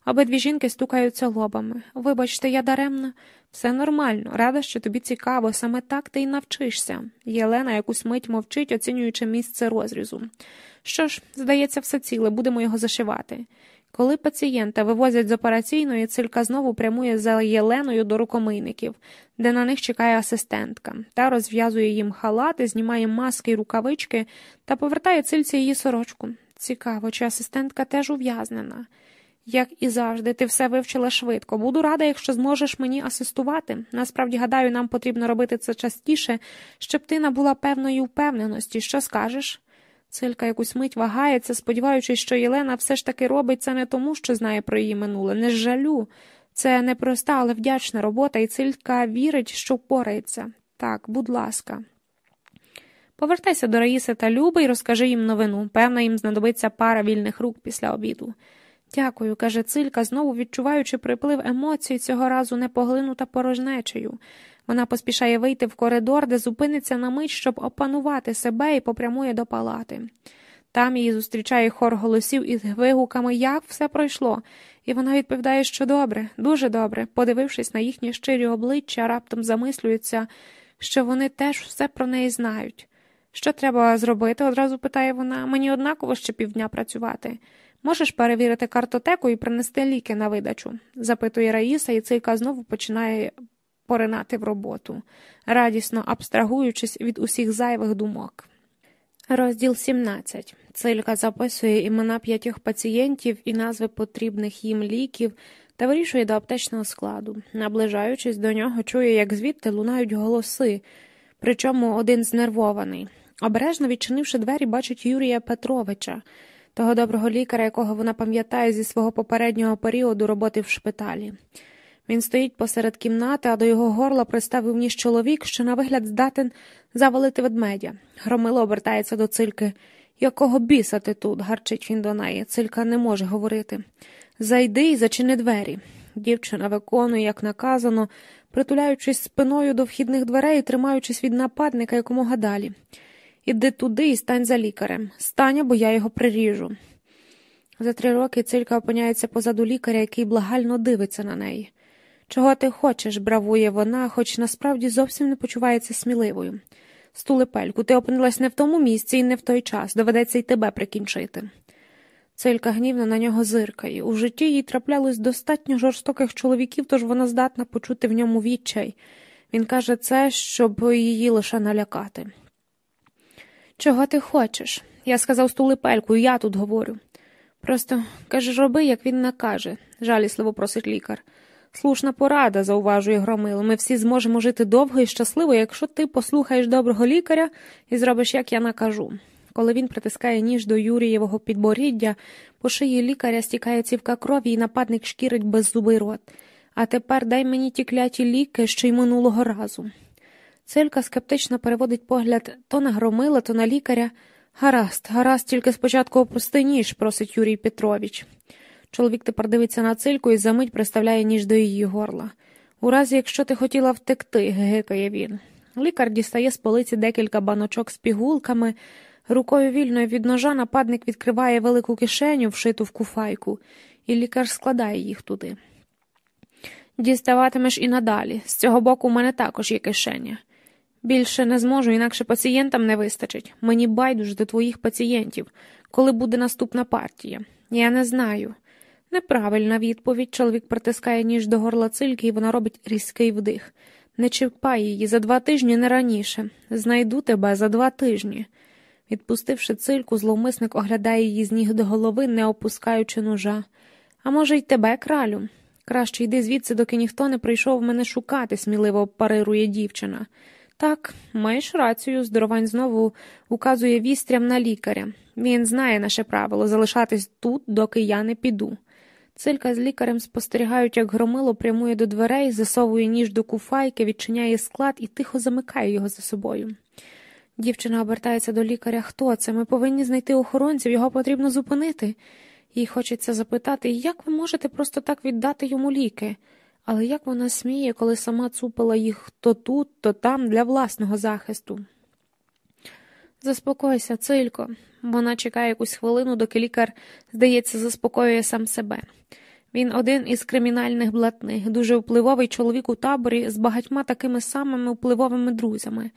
Обидві жінки стукаються лобами. Вибачте, я даремно. Все нормально, рада, що тобі цікаво, саме так ти й навчишся. Єлена якусь мить мовчить, оцінюючи місце розрізу. Що ж, здається, все ціле, будемо його зашивати. Коли пацієнта вивозять з операційної, цилька знову прямує за Єленою до рукомийників, де на них чекає асистентка, та розв'язує їм халати, знімає маски й рукавички та повертає цильці її сорочку. Цікаво, чи асистентка теж ув'язнена. Як і завжди, ти все вивчила швидко. Буду рада, якщо зможеш мені асистувати. Насправді, гадаю, нам потрібно робити це частіше, щоб ти набула певної впевненості. Що скажеш? Цилька якусь мить вагається, сподіваючись, що Єлена все ж таки робить це не тому, що знає про її минуле, не з жалю. Це непроста, але вдячна робота, і цилька вірить, що впорається. Так, будь ласка. Повертайся до Раїси та Люби і розкажи їм новину. Певно, їм знадобиться пара вільних рук після обіду. Дякую, каже Цилька, знову відчуваючи приплив емоцій, цього разу не поглинута порожнечею. Вона поспішає вийти в коридор, де зупиниться на мить, щоб опанувати себе і попрямує до палати. Там її зустрічає хор голосів із вигуками, як все пройшло, і вона відповідає, що добре, дуже добре, подивившись на їхні щирі обличчя, раптом замислюється, що вони теж все про неї знають. Що треба зробити? одразу питає вона. Мені однаково ще півдня працювати. Можеш перевірити картотеку і принести ліки на видачу? запитує Раїса, і цейка знову починає поринати в роботу, радісно абстрагуючись від усіх зайвих думок. Розділ 17. Цилька записує імена п'ятьох пацієнтів і назви потрібних їм ліків та вирішує до аптечного складу. Наближаючись до нього, чує, як звідти лунають голоси, причому один знервований. Обережно відчинивши двері, бачить Юрія Петровича, того доброго лікаря, якого вона пам'ятає зі свого попереднього періоду роботи в шпиталі. Він стоїть посеред кімнати, а до його горла приставив ніж чоловік, що на вигляд здатен завалити ведмедя. Громило обертається до цильки. Якого біса ти тут? гарчить він до неї. Цилька не може говорити. Зайди і зачини двері. Дівчина виконує, як наказано, притуляючись спиною до вхідних дверей і тримаючись від нападника якомога далі. Іди туди і стань за лікарем. Стань, або я його приріжу. За три роки цилька опиняється позаду лікаря, який благально дивиться на неї. Чого ти хочеш, бравує вона, хоч насправді зовсім не почувається сміливою. Стулепельку, ти опинилась не в тому місці і не в той час, доведеться й тебе прикінчити. Цилька гнівно на нього зиркає. У житті їй траплялось достатньо жорстоких чоловіків, тож вона здатна почути в ньому відчай. Він каже це, щоб її лише налякати. Чого ти хочеш? Я сказав стулепельку, я тут говорю. Просто каже, роби, як він накаже, жалісливо просить лікар. Слушна порада, зауважує Громило. Ми всі зможемо жити довго і щасливо, якщо ти послухаєш доброго лікаря і зробиш, як я накажу. Коли він притискає ніж до Юрієвого підборіддя, по шиї лікаря стікає цівка крові, і нападник шкірить беззубий рот. А тепер дай мені ті кляті ліки, що й минулого разу. Целька скептично переводить погляд то на громила, то на лікаря. Гаразд, гаразд, тільки спочатку опусти ніж, просить Юрій Петрович. Чоловік тепер дивиться на цильку і за мить приставляє ніж до її горла. У разі, якщо ти хотіла втекти, гекає він. Лікар дістає з полиці декілька баночок з пігулками. Рукою вільною від ножа нападник відкриває велику кишеню, вшиту в куфайку, і лікар складає їх туди. Діставатимеш і надалі. З цього боку у мене також є кишеня. Більше не зможу, інакше пацієнтам не вистачить. Мені байдуже до твоїх пацієнтів, коли буде наступна партія. Я не знаю. Неправильна відповідь. Чоловік притискає ніж до горла цильки, і вона робить різкий вдих. Не чіпай її за два тижні не раніше. Знайду тебе за два тижні. Відпустивши цильку, зловмисник оглядає її з ніг до голови, не опускаючи ножа. А може, й тебе, кралю? Краще йди звідси, доки ніхто не прийшов мене шукати, сміливо парирує дівчина. Так, маєш рацію, здоровань знову указує вістрям на лікаря. Він знає наше правило залишатись тут, доки я не піду. Цилька з лікарем спостерігають, як громило прямує до дверей, засовує ніж до куфайки, відчиняє склад і тихо замикає його за собою. Дівчина обертається до лікаря. Хто це? Ми повинні знайти охоронців, його потрібно зупинити. Їй хочеться запитати, як ви можете просто так віддати йому ліки? Але як вона сміє, коли сама цупила їх то тут, то там для власного захисту? Заспокойся, цилько. Вона чекає якусь хвилину, доки лікар, здається, заспокоює сам себе. Він один із кримінальних блатних, дуже впливовий чоловік у таборі з багатьма такими самими впливовими друзями.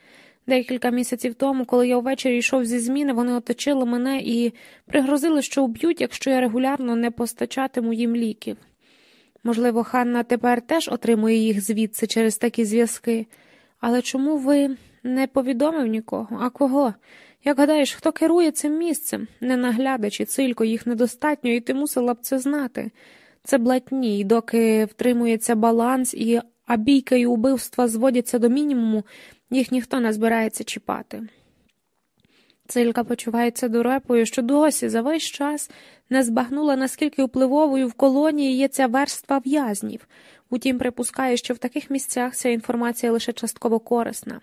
Декілька місяців тому, коли я увечері йшов зі зміни, вони оточили мене і пригрозили, що уб'ють, якщо я регулярно не постачатиму їм ліків. Можливо, Ханна тепер теж отримує їх звідси через такі зв'язки. Але чому ви не повідомив нікого? А кого? Як гадаєш, хто керує цим місцем? Не наглядачі, цилько, їх недостатньо, і ти мусила б це знати. Це блатні, і доки втримується баланс, і а бійка і убивства зводяться до мінімуму, їх ніхто не збирається чіпати. Цилька почувається дурепою, що досі за весь час не збагнула, наскільки впливовою в колонії є ця верства в'язнів. Утім, припускає, що в таких місцях ця інформація лише частково корисна.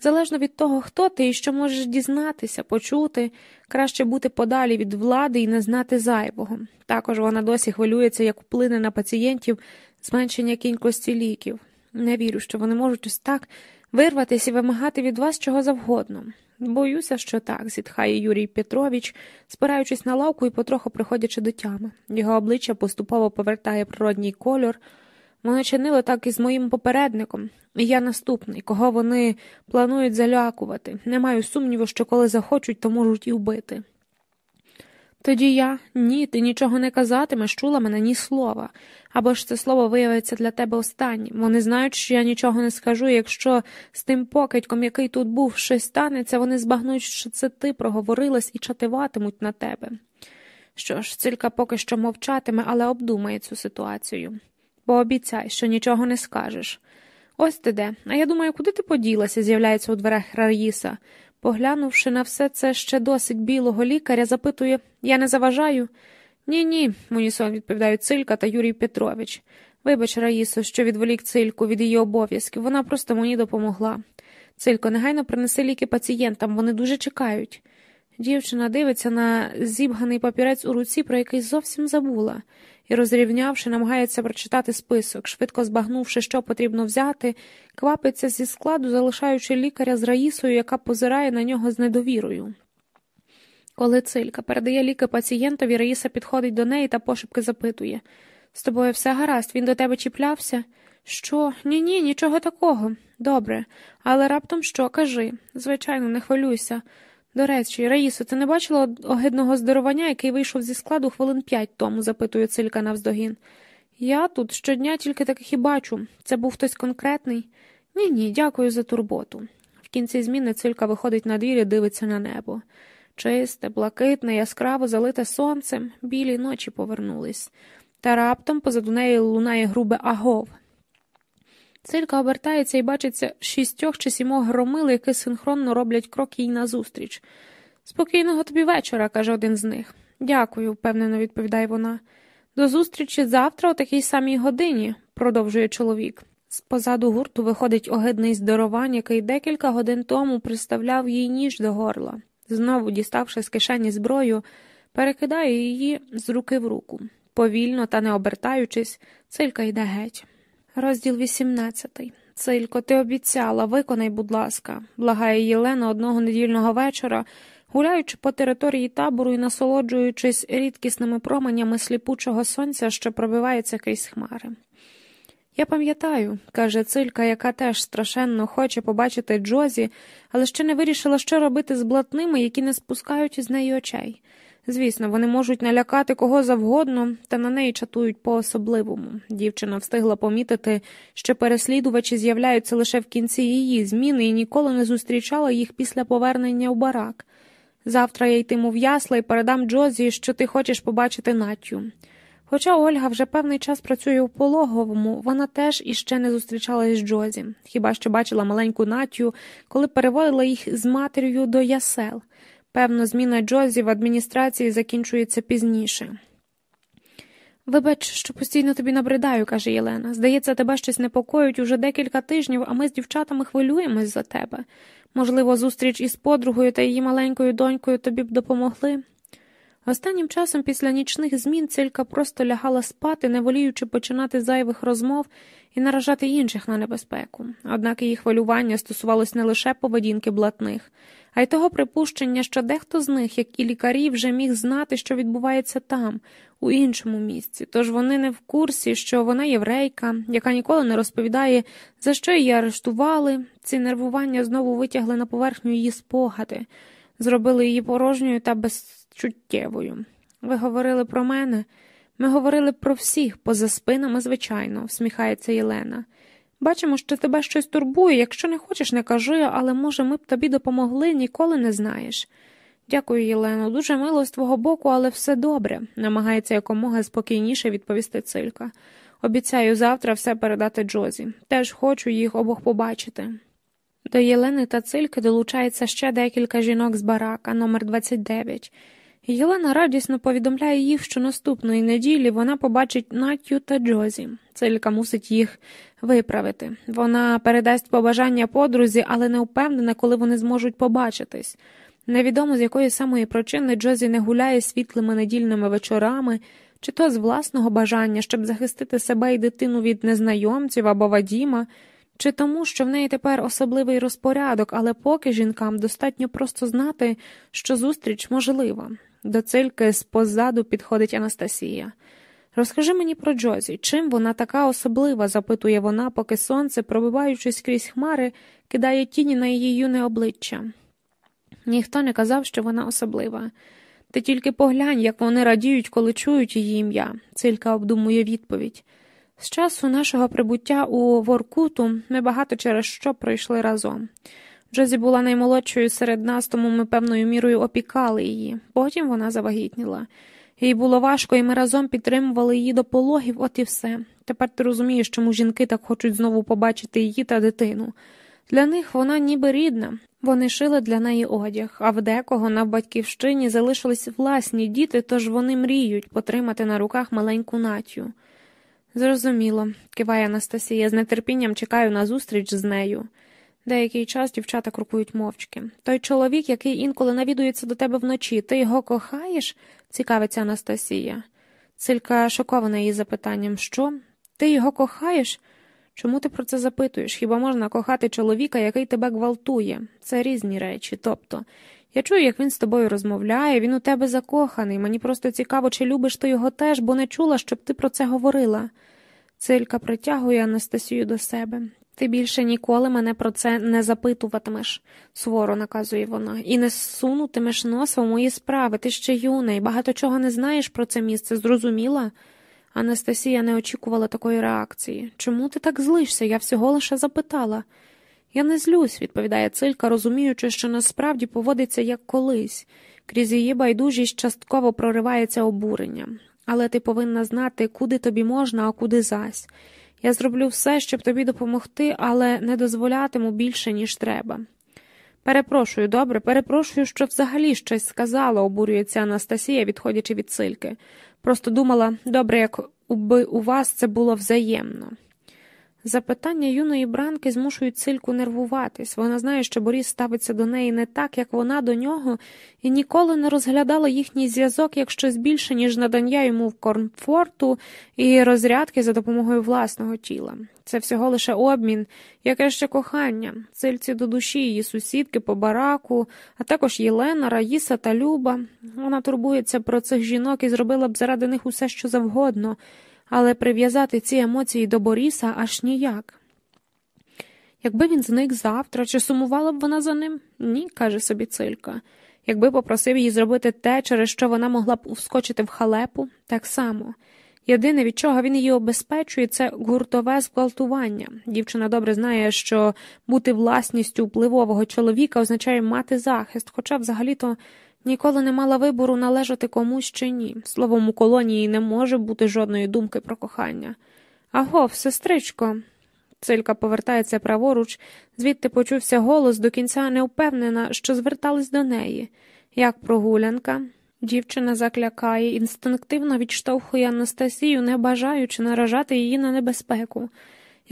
Залежно від того, хто ти і що можеш дізнатися, почути, краще бути подалі від влади і не знати зайвого. Також вона досі хвилюється, як вплине на пацієнтів зменшення кількості ліків. Не вірю, що вони можуть ось так вирватися і вимагати від вас чого завгодно. Боюся, що так, зітхає Юрій Петрович, спираючись на лавку і потроху приходячи до тями. Його обличчя поступово повертає природній кольор. Вони чинили так і з моїм попередником, я наступний, кого вони планують залякувати. Не маю сумніву, що коли захочуть, то можуть і вбити. Тоді я ні, ти нічого не казатимеш, чула мене ні слова, або ж це слово виявиться для тебе останнім. Вони знають, що я нічого не скажу, якщо з тим покидьком, який тут був, щось станеться, вони збагнуть, що це ти проговорилась і чативатимуть на тебе. Що ж, цилька поки що мовчатиме, але обдумає цю ситуацію. Пообіцяй, що нічого не скажеш. Ось ти де. А я думаю, куди ти поділася? з'являється у дверях Раїса. Поглянувши на все це ще досить білого лікаря, запитує Я не заважаю? Ні, ні, Монісон відповідають Цилька та Юрій Петрович. Вибач, Раїсо, що відволік цильку від її обов'язків, вона просто мені допомогла. Цилько, негайно принеси ліки пацієнтам, вони дуже чекають. Дівчина дивиться на зібганий папірець у руці, про який зовсім забула, і, розрівнявши, намагається прочитати список, швидко збагнувши, що потрібно взяти, квапиться зі складу, залишаючи лікаря з Раїсою, яка позирає на нього з недовірою. Коли цилька передає ліки пацієнтові, Раїса підходить до неї та пошепки запитує з тобою все гаразд, він до тебе чіплявся? Що? Ні, ні, нічого такого. Добре, але раптом що, кажи. Звичайно, не хвилюйся. До речі, Раїсо, ти не бачила огидного здорування, який вийшов зі складу хвилин п'ять тому, запитує цилька навздогін. Я тут щодня тільки таких і бачу. Це був хтось конкретний? Ні, ні, дякую за турботу. В кінці зміни цилька виходить на двір і дивиться на небо. Чисте, блакитне, яскраво залите сонцем, білі ночі повернулись. Та раптом позаду неї лунає грубе агов. Цилька обертається і бачиться шістьох чи сімох громил, які синхронно роблять крок їй назустріч. Спокійного тобі вечора, каже один з них. Дякую, впевнено відповідає вона. До зустрічі завтра о такій самій годині, продовжує чоловік. З позаду гурту виходить огидний здоровань, який декілька годин тому приставляв їй ніж до горла. Знову, діставши з кишені зброю, перекидає її з руки в руку. Повільно та не обертаючись, цилька йде геть. Розділ 18. Цилько, ти обіцяла, виконай, будь ласка, благає Єлена одного недільного вечора, гуляючи по території табору і насолоджуючись рідкісними променями сліпучого сонця, що пробивається крізь хмари. Я пам'ятаю, каже цилька, яка теж страшенно хоче побачити Джозі, але ще не вирішила, що робити з блатними, які не спускають із неї очей. Звісно, вони можуть налякати кого завгодно, та на неї чатують по особливому. Дівчина встигла помітити, що переслідувачі з'являються лише в кінці її зміни і ніколи не зустрічала їх після повернення в барак. Завтра я йтиму в ясла і передам Джозі, що ти хочеш побачити Натю. Хоча Ольга вже певний час працює у пологовому, вона теж іще не зустрічалась з Джозі, хіба що бачила маленьку Натю, коли переводила їх з матір'ю до ясел. Певно, зміна Джозі в адміністрації закінчується пізніше. Вибач, що постійно тобі набридаю, каже Єлена. Здається, тебе щось непокоїть уже декілька тижнів, а ми з дівчатами хвилюємось за тебе. Можливо, зустріч із подругою та її маленькою донькою тобі б допомогли. Останнім часом після нічних змін цилька просто лягала спати, не воліючи починати зайвих розмов і наражати інших на небезпеку. Однак її хвилювання стосувалось не лише поведінки блатних, а й того припущення, що дехто з них, як і лікарі, вже міг знати, що відбувається там, у іншому місці. Тож вони не в курсі, що вона єврейка, яка ніколи не розповідає, за що її арештували. Ці нервування знову витягли на поверхню її спогади, зробили її порожньою та безчуттєвою. Ви говорили про мене. Ми говорили про всіх, поза спинами, звичайно, всміхається Єлена. Бачимо, що тебе щось турбує. Якщо не хочеш, не кажи, але, може, ми б тобі допомогли, ніколи не знаєш. Дякую, Єлено, дуже мило з твого боку, але все добре, намагається якомога спокійніше відповісти цилька. Обіцяю завтра все передати Джозі. Теж хочу їх обох побачити. До Єлени та цильки долучається ще декілька жінок з барака, номер 29 Єлена радісно повідомляє їх, що наступної неділі вона побачить Натю та Джозі. Цилька мусить їх виправити. Вона передасть побажання подрузі, але не впевнена, коли вони зможуть побачитись. Невідомо з якої самої причини Джозі не гуляє світлими недільними вечорами, чи то з власного бажання, щоб захистити себе і дитину від незнайомців або Вадіма, чи тому, що в неї тепер особливий розпорядок, але поки жінкам достатньо просто знати, що зустріч можлива. До цильки спозаду підходить Анастасія. Розкажи мені про Джозі, чим вона така особлива? запитує вона, поки сонце, пробиваючись крізь хмари, кидає тіні на її юне обличчя. Ніхто не казав, що вона особлива. Ти тільки поглянь, як вони радіють, коли чують її ім'я, цилька обдумує відповідь. З часу нашого прибуття у Воркуту ми багато через що пройшли разом. Джозі була наймолодшою серед нас, тому ми певною мірою опікали її. Потім вона завагітніла. Їй було важко, і ми разом підтримували її до пологів, от і все. Тепер ти розумієш, чому жінки так хочуть знову побачити її та дитину. Для них вона ніби рідна. Вони шили для неї одяг, а в декого на батьківщині залишились власні діти, тож вони мріють потримати на руках маленьку натю. Зрозуміло, киває Анастасія, з нетерпінням чекаю на зустріч з нею. Деякий час дівчата крокують мовчки. Той чоловік, який інколи навідується до тебе вночі, ти його кохаєш? цікавиться Анастасія. Цилька шокована її запитанням що? Ти його кохаєш? Чому ти про це запитуєш? Хіба можна кохати чоловіка, який тебе гвалтує? Це різні речі. Тобто, я чую, як він з тобою розмовляє, він у тебе закоханий. Мені просто цікаво, чи любиш ти його теж, бо не чула, щоб ти про це говорила. Цилька притягує Анастасію до себе. Ти більше ніколи мене про це не запитуватимеш, суворо наказує вона, і не сунутимеш носа в мої справи. Ти ще юна і багато чого не знаєш про це місце, зрозуміла? Анастасія не очікувала такої реакції. Чому ти так злишся? Я всього лише запитала. Я не злюсь, відповідає цилька, розуміючи, що насправді поводиться як колись. Крізь її байдужість частково проривається обурення. Але ти повинна знати, куди тобі можна, а куди зась. Я зроблю все, щоб тобі допомогти, але не дозволятиму більше, ніж треба. Перепрошую, добре, перепрошую, що взагалі щось сказала, обурюється Анастасія, відходячи від цильки. Просто думала, добре, як у вас це було взаємно. Запитання юної бранки змушують цильку нервуватись. Вона знає, що Борис ставиться до неї не так, як вона до нього, і ніколи не розглядала їхній зв'язок як щось більше, ніж надання йому в комфорту і розрядки за допомогою власного тіла. Це всього лише обмін, яке ще кохання, цильці до душі її сусідки по бараку, а також Єлена, Раїса та Люба. Вона турбується про цих жінок і зробила б заради них усе, що завгодно але прив'язати ці емоції до Боріса аж ніяк. Якби він зник завтра, чи сумувала б вона за ним? Ні, каже собі цилька. Якби попросив її зробити те, через що вона могла б вскочити в халепу, так само. Єдине, від чого він її обезпечує, це гуртове зґвалтування. Дівчина добре знає, що бути власністю впливового чоловіка означає мати захист, хоча взагалі-то Ніколи не мала вибору належати комусь чи ні. Словом, у колонії не може бути жодної думки про кохання. Агов, сестричко. Цилька повертається праворуч, звідти почувся голос до кінця не впевнена, що звертались до неї. Як прогулянка. Дівчина заклякає, інстинктивно відштовхує Анастасію, не бажаючи наражати її на небезпеку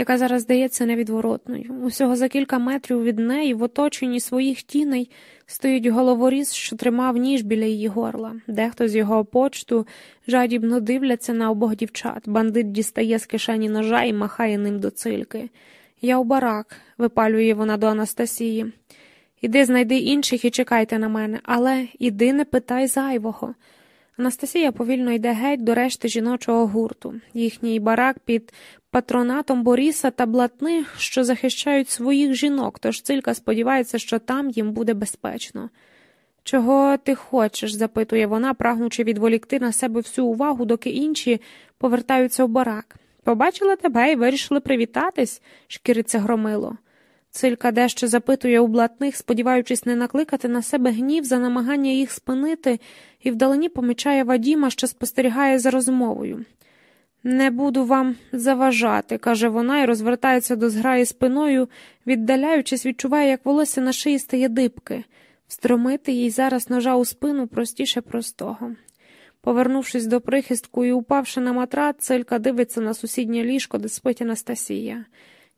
яка зараз здається невідворотною. Усього за кілька метрів від неї, в оточенні своїх тіней, стоїть головоріз, що тримав ніж біля її горла. Дехто з його почту жадібно дивляться на обох дівчат. Бандит дістає з кишені ножа і махає ним до цильки. Я у барак, випалює вона до Анастасії. Іди знайди інших і чекайте на мене, але іди не питай зайвого. Анастасія повільно йде геть до решти жіночого гурту. Їхній барак під патронатом Боріса та блатни, що захищають своїх жінок, тож цилька сподівається, що там їм буде безпечно. Чого ти хочеш? запитує вона, прагнучи відволікти на себе всю увагу, доки інші повертаються в барак. Побачила тебе і вирішили привітатись, шкіриться громило. Цилька дещо запитує у блатних, сподіваючись не накликати на себе гнів за намагання їх спинити, і вдалині помічає Вадіма, що спостерігає за розмовою. Не буду вам заважати, каже вона і розвертається до зграї спиною, віддаляючись, відчуває, як волосся на шиї стає дибки. Встромити їй зараз ножа у спину простіше простого. Повернувшись до прихистку і упавши на матрац, цилька дивиться на сусіднє ліжко, де спить Анастасія.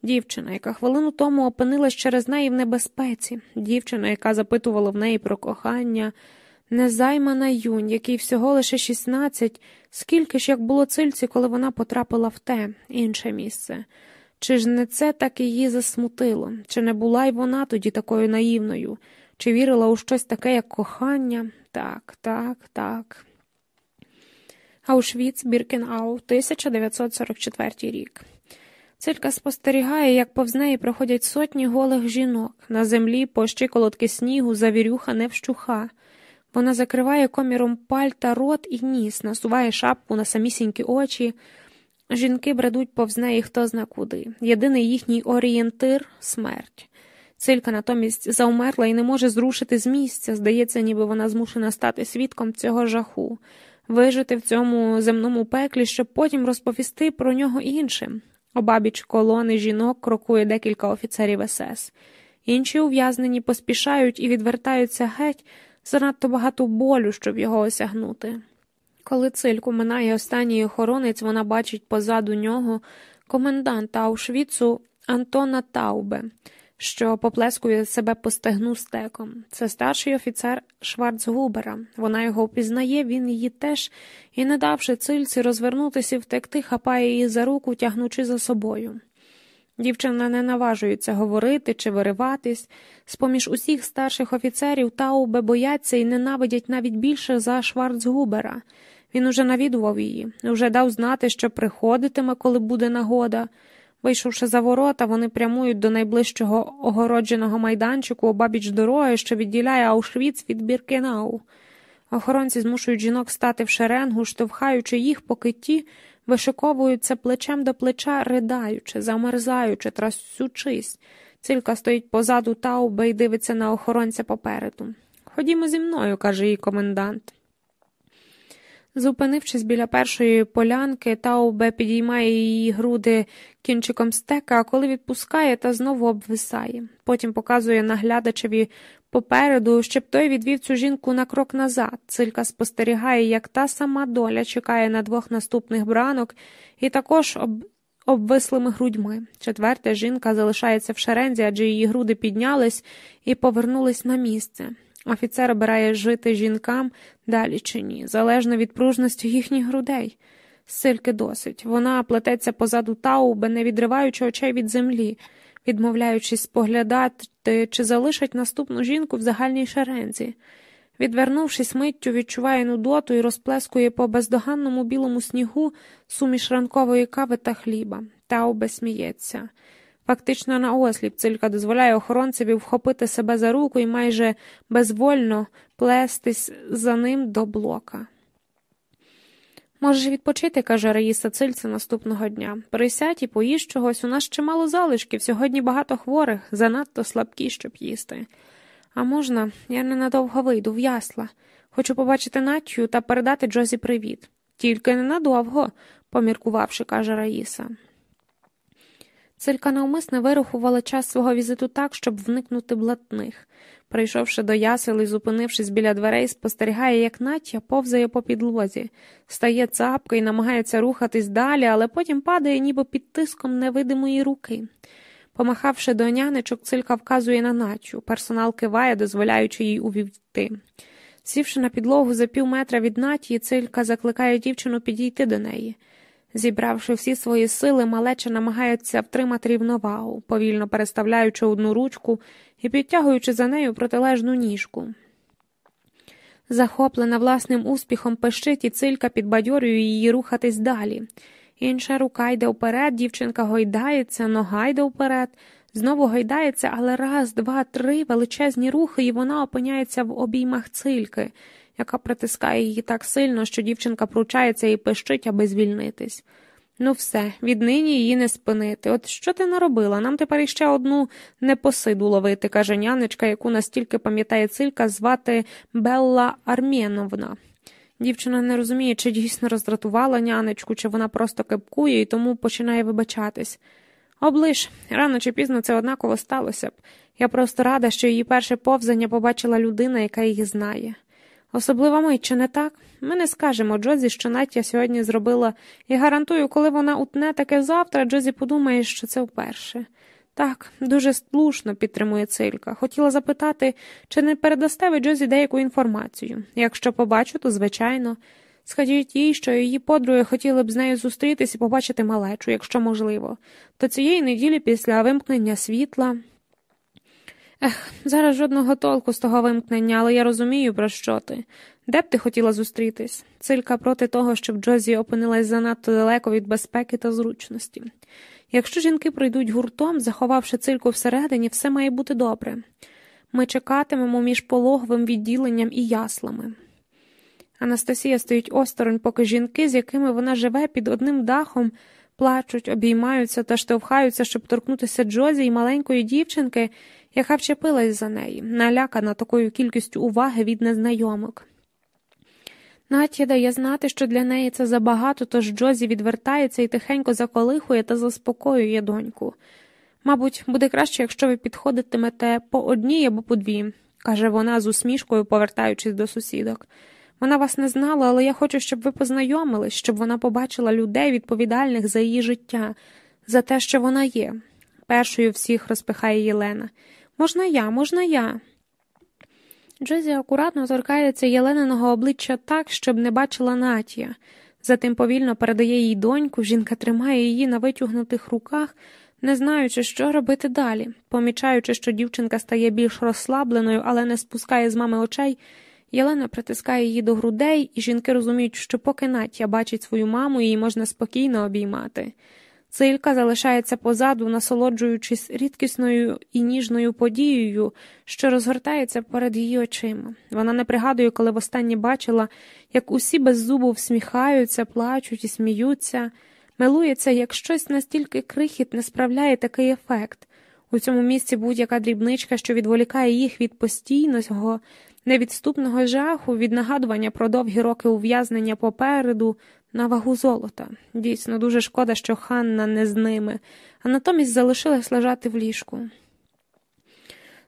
Дівчина, яка хвилину тому опинилась через неї в небезпеці, дівчина, яка запитувала в неї про кохання, незаймана юнь, який всього лише 16, скільки ж як було цильці, коли вона потрапила в те інше місце. Чи ж не це так її засмутило, чи не була й вона тоді такою наївною, чи вірила у щось таке, як кохання? Так, так, так. Аушвіц, Біркенау, 1944 рік. Цилька спостерігає, як повз неї проходять сотні голих жінок. На землі по щиколотки снігу завірюха не вщуха. Вона закриває коміром пальта рот і ніс, насуває шапку на самісінькі очі. Жінки бредуть повз неї хто зна куди. Єдиний їхній орієнтир смерть. Цилька натомість завмерла і не може зрушити з місця. Здається, ніби вона змушена стати свідком цього жаху, вижити в цьому земному пеклі, щоб потім розповісти про нього іншим. Обабіч колони жінок крокує декілька офіцерів СС. Інші ув'язнені поспішають і відвертаються геть занадто багато болю, щоб його осягнути. Коли цильку минає останній охоронець, вона бачить позаду нього коменданта Аушвіцу Антона Таубе що поплескує себе по стегну стеком. Це старший офіцер Шварцгубера. Вона його впізнає, він її теж, і, не давши цильці розвернутися і втекти, хапає її за руку, тягнучи за собою. Дівчина не наважується говорити чи вириватись. З поміж усіх старших офіцерів Таубе бояться і ненавидять навіть більше за Шварцгубера. Він уже навідував її, вже дав знати, що приходитиме, коли буде нагода. Вийшовши за ворота, вони прямують до найближчого огородженого майданчику обабіч дороги, що відділяє Аушвіц від Біркенау. Охоронці змушують жінок стати в шеренгу, штовхаючи їх, поки ті вишиковуються плечем до плеча, ридаючи, замерзаючи, трасючись. Цилька стоїть позаду тауби і дивиться на охоронця попереду. Ходімо зі мною, каже їй комендант. Зупинившись біля першої полянки, Таубе підіймає її груди кінчиком стека, а коли відпускає, та знову обвисає. Потім показує наглядачеві попереду, щоб той відвів цю жінку на крок назад. Цилька спостерігає, як та сама доля чекає на двох наступних бранок і також об... обвислими грудьми. Четверта жінка залишається в шерензі, адже її груди піднялись і повернулись на місце. Офіцер обирає жити жінкам далі чи ні, залежно від пружності їхніх грудей. Сильки досить. Вона плететься позаду тауби, не відриваючи очей від землі, відмовляючись споглядати, чи залишать наступну жінку в загальній шерензі. Відвернувшись миттю, відчуває нудоту і розплескує по бездоганному білому снігу суміш ранкової кави та хліба. Таубе сміється. Фактично на осліп цилька дозволяє охоронцеві вхопити себе за руку і майже безвольно плестись за ним до блока. Можеш відпочити, каже Раїса цильця наступного дня. Присядь і поїж чогось, у нас чимало залишків, сьогодні багато хворих, занадто слабкі, щоб їсти. А можна, я ненадовго вийду в ясла. Хочу побачити Натю та передати Джозі привіт. Тільки ненадовго, поміркувавши, каже Раїса. Цилька навмисне вирахувала час свого візиту так, щоб вникнути блатних. Прийшовши до ясел і зупинившись біля дверей, спостерігає, як Натя повзає по підлозі, стає цапка і намагається рухатись далі, але потім падає, ніби під тиском невидимої руки. Помахавши до нянечок, цилька вказує на Натю. Персонал киває, дозволяючи їй увійти. Сівши на підлогу за пів метра від Наті, цилька закликає дівчину підійти до неї. Зібравши всі свої сили, малеча намагається втримати рівновагу, повільно переставляючи одну ручку і підтягуючи за нею протилежну ніжку. Захоплена власним успіхом пищить і цилька підбадьорює її рухатись далі. Інша рука йде вперед, дівчинка гойдається, нога йде вперед, знову гойдається, але раз, два, три величезні рухи, і вона опиняється в обіймах цильки, яка притискає її так сильно, що дівчинка пручається і пищить, аби звільнитись. Ну, все, віднині її не спинити. От що ти наробила? Нам тепер іще одну непосиду ловити, каже нянечка, яку настільки пам'ятає цилька, звати Белла Армєновна. Дівчина не розуміє, чи дійсно роздратувала нянечку, чи вона просто кипкує і тому починає вибачатись. Оближ, рано чи пізно це однаково сталося б. Я просто рада, що її перше повзання побачила людина, яка її знає. Особлива мить, чи не так? Ми не скажемо Джозі, що Натя сьогодні зробила, і гарантую, коли вона утне таке завтра, Джозі подумає, що це вперше. Так, дуже слушно підтримує цилька. Хотіла запитати, чи не передасте ви Джозі деяку інформацію. Якщо побачу, то звичайно. Скажіть їй, що її подруги хотіли б з нею зустрітись і побачити малечу, якщо можливо. То цієї неділі після вимкнення світла. Ех, зараз жодного толку з того вимкнення, але я розумію, про що ти. Де б ти хотіла зустрітись? Цилька проти того, щоб Джозі опинилась занадто далеко від безпеки та зручності. Якщо жінки пройдуть гуртом, заховавши цильку всередині, все має бути добре. Ми чекатимемо між пологовим відділенням і яслами. Анастасія стоїть осторонь, поки жінки, з якими вона живе під одним дахом, плачуть, обіймаються та штовхаються, щоб торкнутися Джозі і маленької дівчинки, яка вчепилась за неї, налякана такою кількістю уваги від незнайомок. Натя дає знати, що для неї це забагато, тож Джозі відвертається і тихенько заколихує та заспокоює доньку. Мабуть, буде краще, якщо ви підходитимете по одній або по дві, каже вона з усмішкою, повертаючись до сусідок. Вона вас не знала, але я хочу, щоб ви познайомились, щоб вона побачила людей, відповідальних за її життя, за те, що вона є. Першою всіх розпихає Єлена. Можна я, можна я. Джозі акуратно торкається Єлениного обличчя так, щоб не бачила Натія. Затим повільно передає їй доньку, жінка тримає її на витягнутих руках, не знаючи, що робити далі, помічаючи, що дівчинка стає більш розслабленою, але не спускає з мами очей. Єлена притискає її до грудей, і жінки розуміють, що поки Натя бачить свою маму, її можна спокійно обіймати. Цилька залишається позаду, насолоджуючись рідкісною і ніжною подією, що розгортається перед її очима. Вона не пригадує, коли востаннє бачила, як усі без зубу всміхаються, плачуть і сміються, милується, як щось настільки крихітне справляє такий ефект. У цьому місці будь-яка дрібничка, що відволікає їх від постійного, невідступного жаху, від нагадування про довгі роки ув'язнення попереду, на вагу золота. Дійсно, дуже шкода, що Ханна не з ними, а натомість залишилась лежати в ліжку.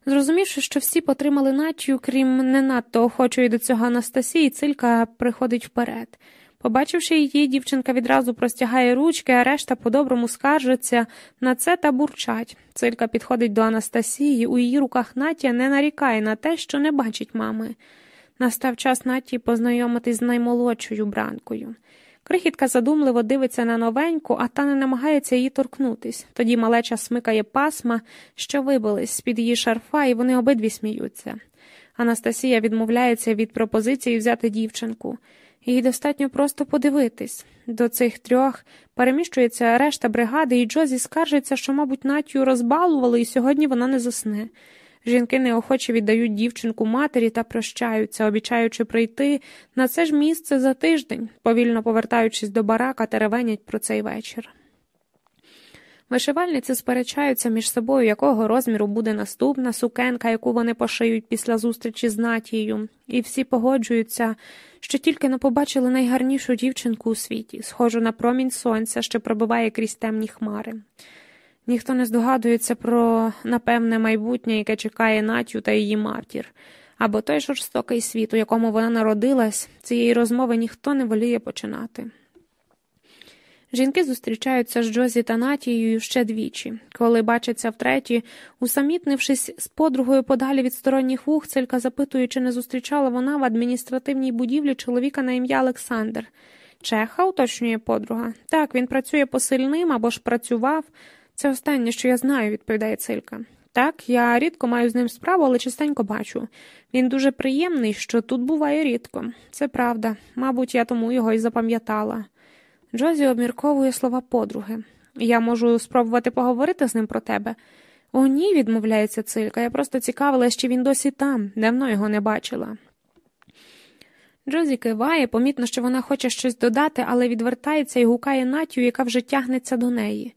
Зрозумівши, що всі потримали Натію, крім не надто охочої до цього Анастасії, цилька приходить вперед. Побачивши її, дівчинка відразу простягає ручки, а решта по-доброму скаржиться на це та бурчать. Цилька підходить до Анастасії, у її руках Натія не нарікає на те, що не бачить мами. Настав час Натії познайомитись з наймолодшою бранкою. Крихітка задумливо дивиться на новеньку, а та не намагається її торкнутись. Тоді малеча смикає пасма, що вибились з під її шарфа, і вони обидві сміються. Анастасія відмовляється від пропозиції взяти дівчинку. Їй достатньо просто подивитись. До цих трьох переміщується решта бригади, і Джозі скаржиться, що, мабуть, Натю розбалували, і сьогодні вона не засне. Жінки неохоче віддають дівчинку матері та прощаються, обіцяючи прийти на це ж місце за тиждень, повільно повертаючись до барака, теревенять про цей вечір. Вишивальниці сперечаються між собою, якого розміру буде наступна сукенка, яку вони пошиють після зустрічі з Натією, і всі погоджуються, що тільки не побачили найгарнішу дівчинку у світі, схожу на промінь сонця, що пробиває крізь темні хмари. Ніхто не здогадується про напевне майбутнє, яке чекає Натю та її матір, або той жорстокий світ, у якому вона народилась, цієї розмови ніхто не воліє починати. Жінки зустрічаються з Джозі та Натією ще двічі. Коли бачаться втретє, усамітнившись з подругою подалі від сторонніх вух, цилька запитує, чи не зустрічала вона в адміністративній будівлі чоловіка на ім'я Олександр. Чеха, уточнює подруга. Так, він працює посильним або ж працював. Це останнє, що я знаю, відповідає Цилька. Так, я рідко маю з ним справу, але частенько бачу. Він дуже приємний, що тут буває рідко. Це правда. Мабуть, я тому його і запам'ятала. Джозі обмірковує слова подруги. Я можу спробувати поговорити з ним про тебе. О, ні, відмовляється Цилька. Я просто цікавилась, чи він досі там, давно його не бачила. Джозі киває, помітно, що вона хоче щось додати, але відвертається і гукає Натю, яка вже тягнеться до неї.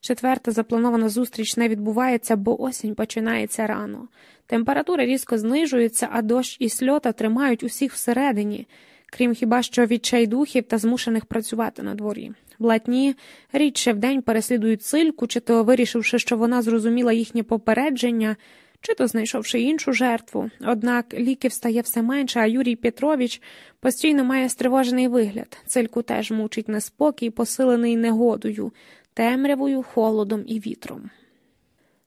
Четверта запланована зустріч не відбувається, бо осінь починається рано. Температура різко знижується, а дощ і сльота тримають усіх всередині, крім хіба що відчайдухів та змушених працювати на дворі. Блатні рідше вдень переслідують цильку, чи то вирішивши, що вона зрозуміла їхнє попередження, чи то знайшовши іншу жертву. Однак ліків стає все менше, а Юрій Петрович постійно має стривожений вигляд. Цильку теж мучить неспокій, посилений негодою, темрявою, холодом і вітром.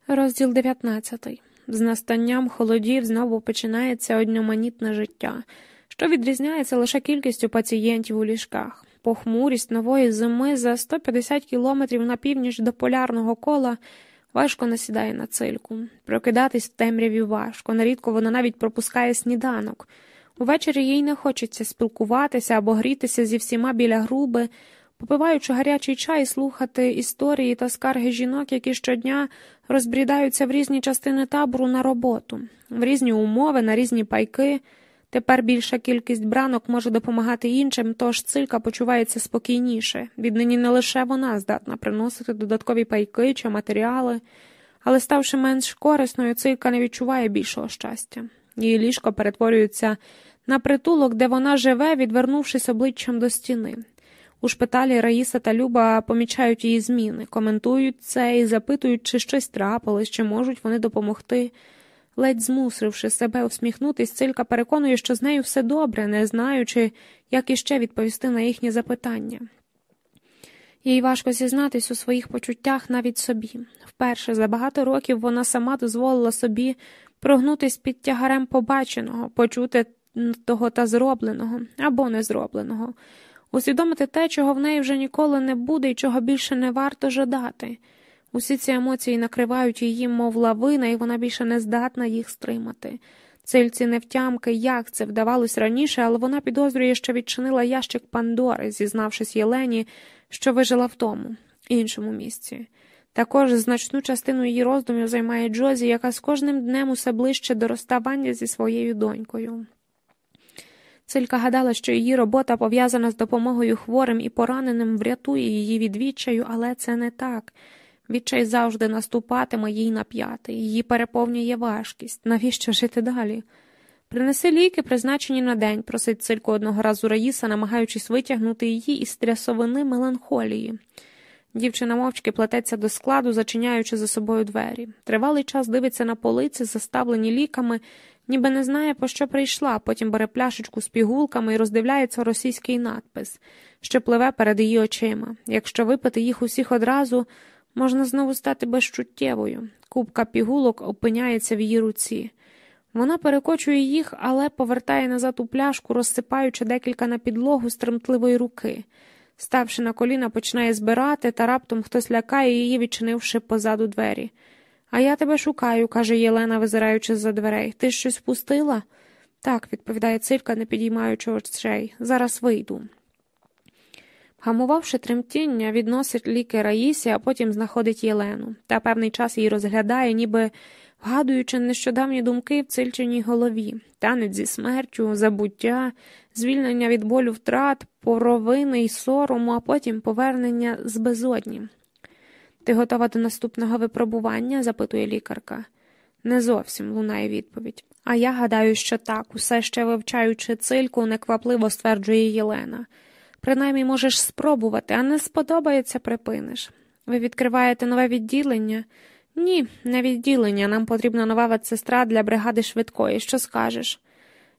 Розділ 19. З настанням холодів знову починається одноманітне життя, що відрізняється лише кількістю пацієнтів у ліжках. Похмурість нової зими за 150 кілометрів на північ до полярного кола важко насідає на цильку. Прокидатись в темряві важко, нарідко вона навіть пропускає сніданок. Увечері їй не хочеться спілкуватися або грітися зі всіма біля груби, попиваючи гарячий чай, слухати історії та скарги жінок, які щодня розбрідаються в різні частини табору на роботу, в різні умови, на різні пайки. Тепер більша кількість бранок може допомагати іншим, тож цилька почувається спокійніше. Віднині не лише вона здатна приносити додаткові пайки чи матеріали, але, ставши менш корисною, цилька не відчуває більшого щастя. Її ліжко перетворюється на притулок, де вона живе, відвернувшись обличчям до стіни. У шпиталі Раїса та Люба помічають її зміни, коментують це і запитують, чи щось трапилось, чи можуть вони допомогти. Ледь змусивши себе усміхнутись, цилька переконує, що з нею все добре, не знаючи, як іще відповісти на їхні запитання. Їй важко зізнатись у своїх почуттях навіть собі. Вперше за багато років вона сама дозволила собі прогнутись під тягарем побаченого, почути того та зробленого або незробленого, усвідомити те, чого в неї вже ніколи не буде і чого більше не варто жадати. Усі ці емоції накривають її, мов лавина, і вона більше не здатна їх стримати. Цильці невтямки, як це вдавалось раніше, але вона підозрює, що відчинила ящик Пандори, зізнавшись Єлені, що вижила в тому, іншому місці. Також значну частину її роздумів займає Джозі, яка з кожним днем усе ближче до розставання зі своєю донькою. Цилька гадала, що її робота пов'язана з допомогою хворим і пораненим врятує її від відчаю, але це не так. Відчай завжди наступатиме їй на п'яти, її переповнює важкість. Навіщо жити далі? Принеси ліки, призначені на день, просить цилько одного разу Раїса, намагаючись витягнути її із трясовини меланхолії. Дівчина мовчки плететься до складу, зачиняючи за собою двері. Тривалий час дивиться на полиці, заставлені ліками, ніби не знає, по що прийшла, потім бере пляшечку з пігулками і роздивляється російський надпис, що пливе перед її очима. Якщо випити їх усіх одразу. Можна знову стати безчуттєвою. Кубка пігулок опиняється в її руці. Вона перекочує їх, але повертає назад у пляшку, розсипаючи декілька на підлогу з тремтливої руки. Ставши на коліна, починає збирати, та раптом хтось лякає її, відчинивши позаду двері. А я тебе шукаю, каже Єлена, визираючи за дверей. Ти щось впустила? Так, відповідає цивка, не підіймаючи очей. Зараз вийду. Гамувавши тремтіння, відносить ліки Раїсі, а потім знаходить Єлену та певний час її розглядає, ніби вгадуючи нещодавні думки в цильченій голові, танець зі смертю, забуття, звільнення від болю втрат, поровини й сорому, а потім повернення з безодні. Ти готова до наступного випробування? запитує лікарка. Не зовсім лунає відповідь. А я гадаю, що так, усе ще вивчаючи цильку, неквапливо стверджує Єлена. Принаймні можеш спробувати, а не сподобається, припиниш. Ви відкриваєте нове відділення? Ні, не відділення. Нам потрібна нова медсестра для бригади швидкої. Що скажеш?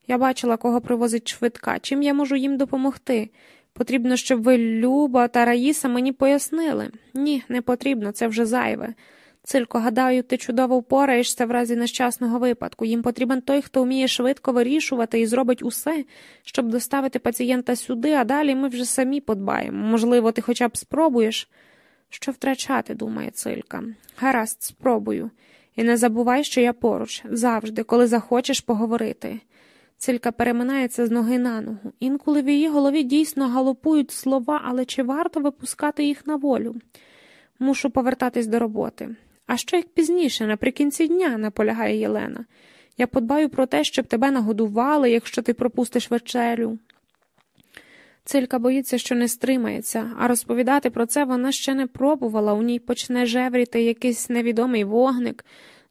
Я бачила, кого привозить швидка. Чим я можу їм допомогти? Потрібно, щоб ви, Люба та Раїса, мені пояснили. Ні, не потрібно, це вже зайве. Цилько, гадаю, ти чудово впораєшся в разі нещасного випадку. Їм потрібен той, хто вміє швидко вирішувати і зробить усе, щоб доставити пацієнта сюди, а далі ми вже самі подбаємо. Можливо, ти хоча б спробуєш. Що втрачати, думає Цилька. Гаразд, спробую. І не забувай, що я поруч, завжди, коли захочеш поговорити. Цилька переминається з ноги на ногу. Інколи в її голові дійсно галопують слова, але чи варто випускати їх на волю? Мушу повертатись до роботи. А що як пізніше, наприкінці дня, наполягає Єлена. Я подбаю про те, щоб тебе нагодували, якщо ти пропустиш вечерю. Цилька боїться, що не стримається, а розповідати про це вона ще не пробувала. У ній почне жевріти якийсь невідомий вогник,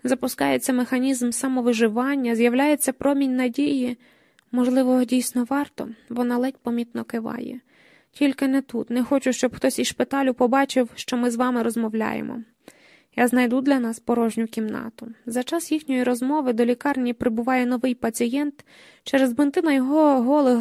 запускається механізм самовиживання, з'являється промінь надії. Можливо, дійсно варто, вона ледь помітно киває. Тільки не тут, не хочу, щоб хтось із шпиталю побачив, що ми з вами розмовляємо. Я знайду для нас порожню кімнату. За час їхньої розмови до лікарні прибуває новий пацієнт. Через бинти на його голих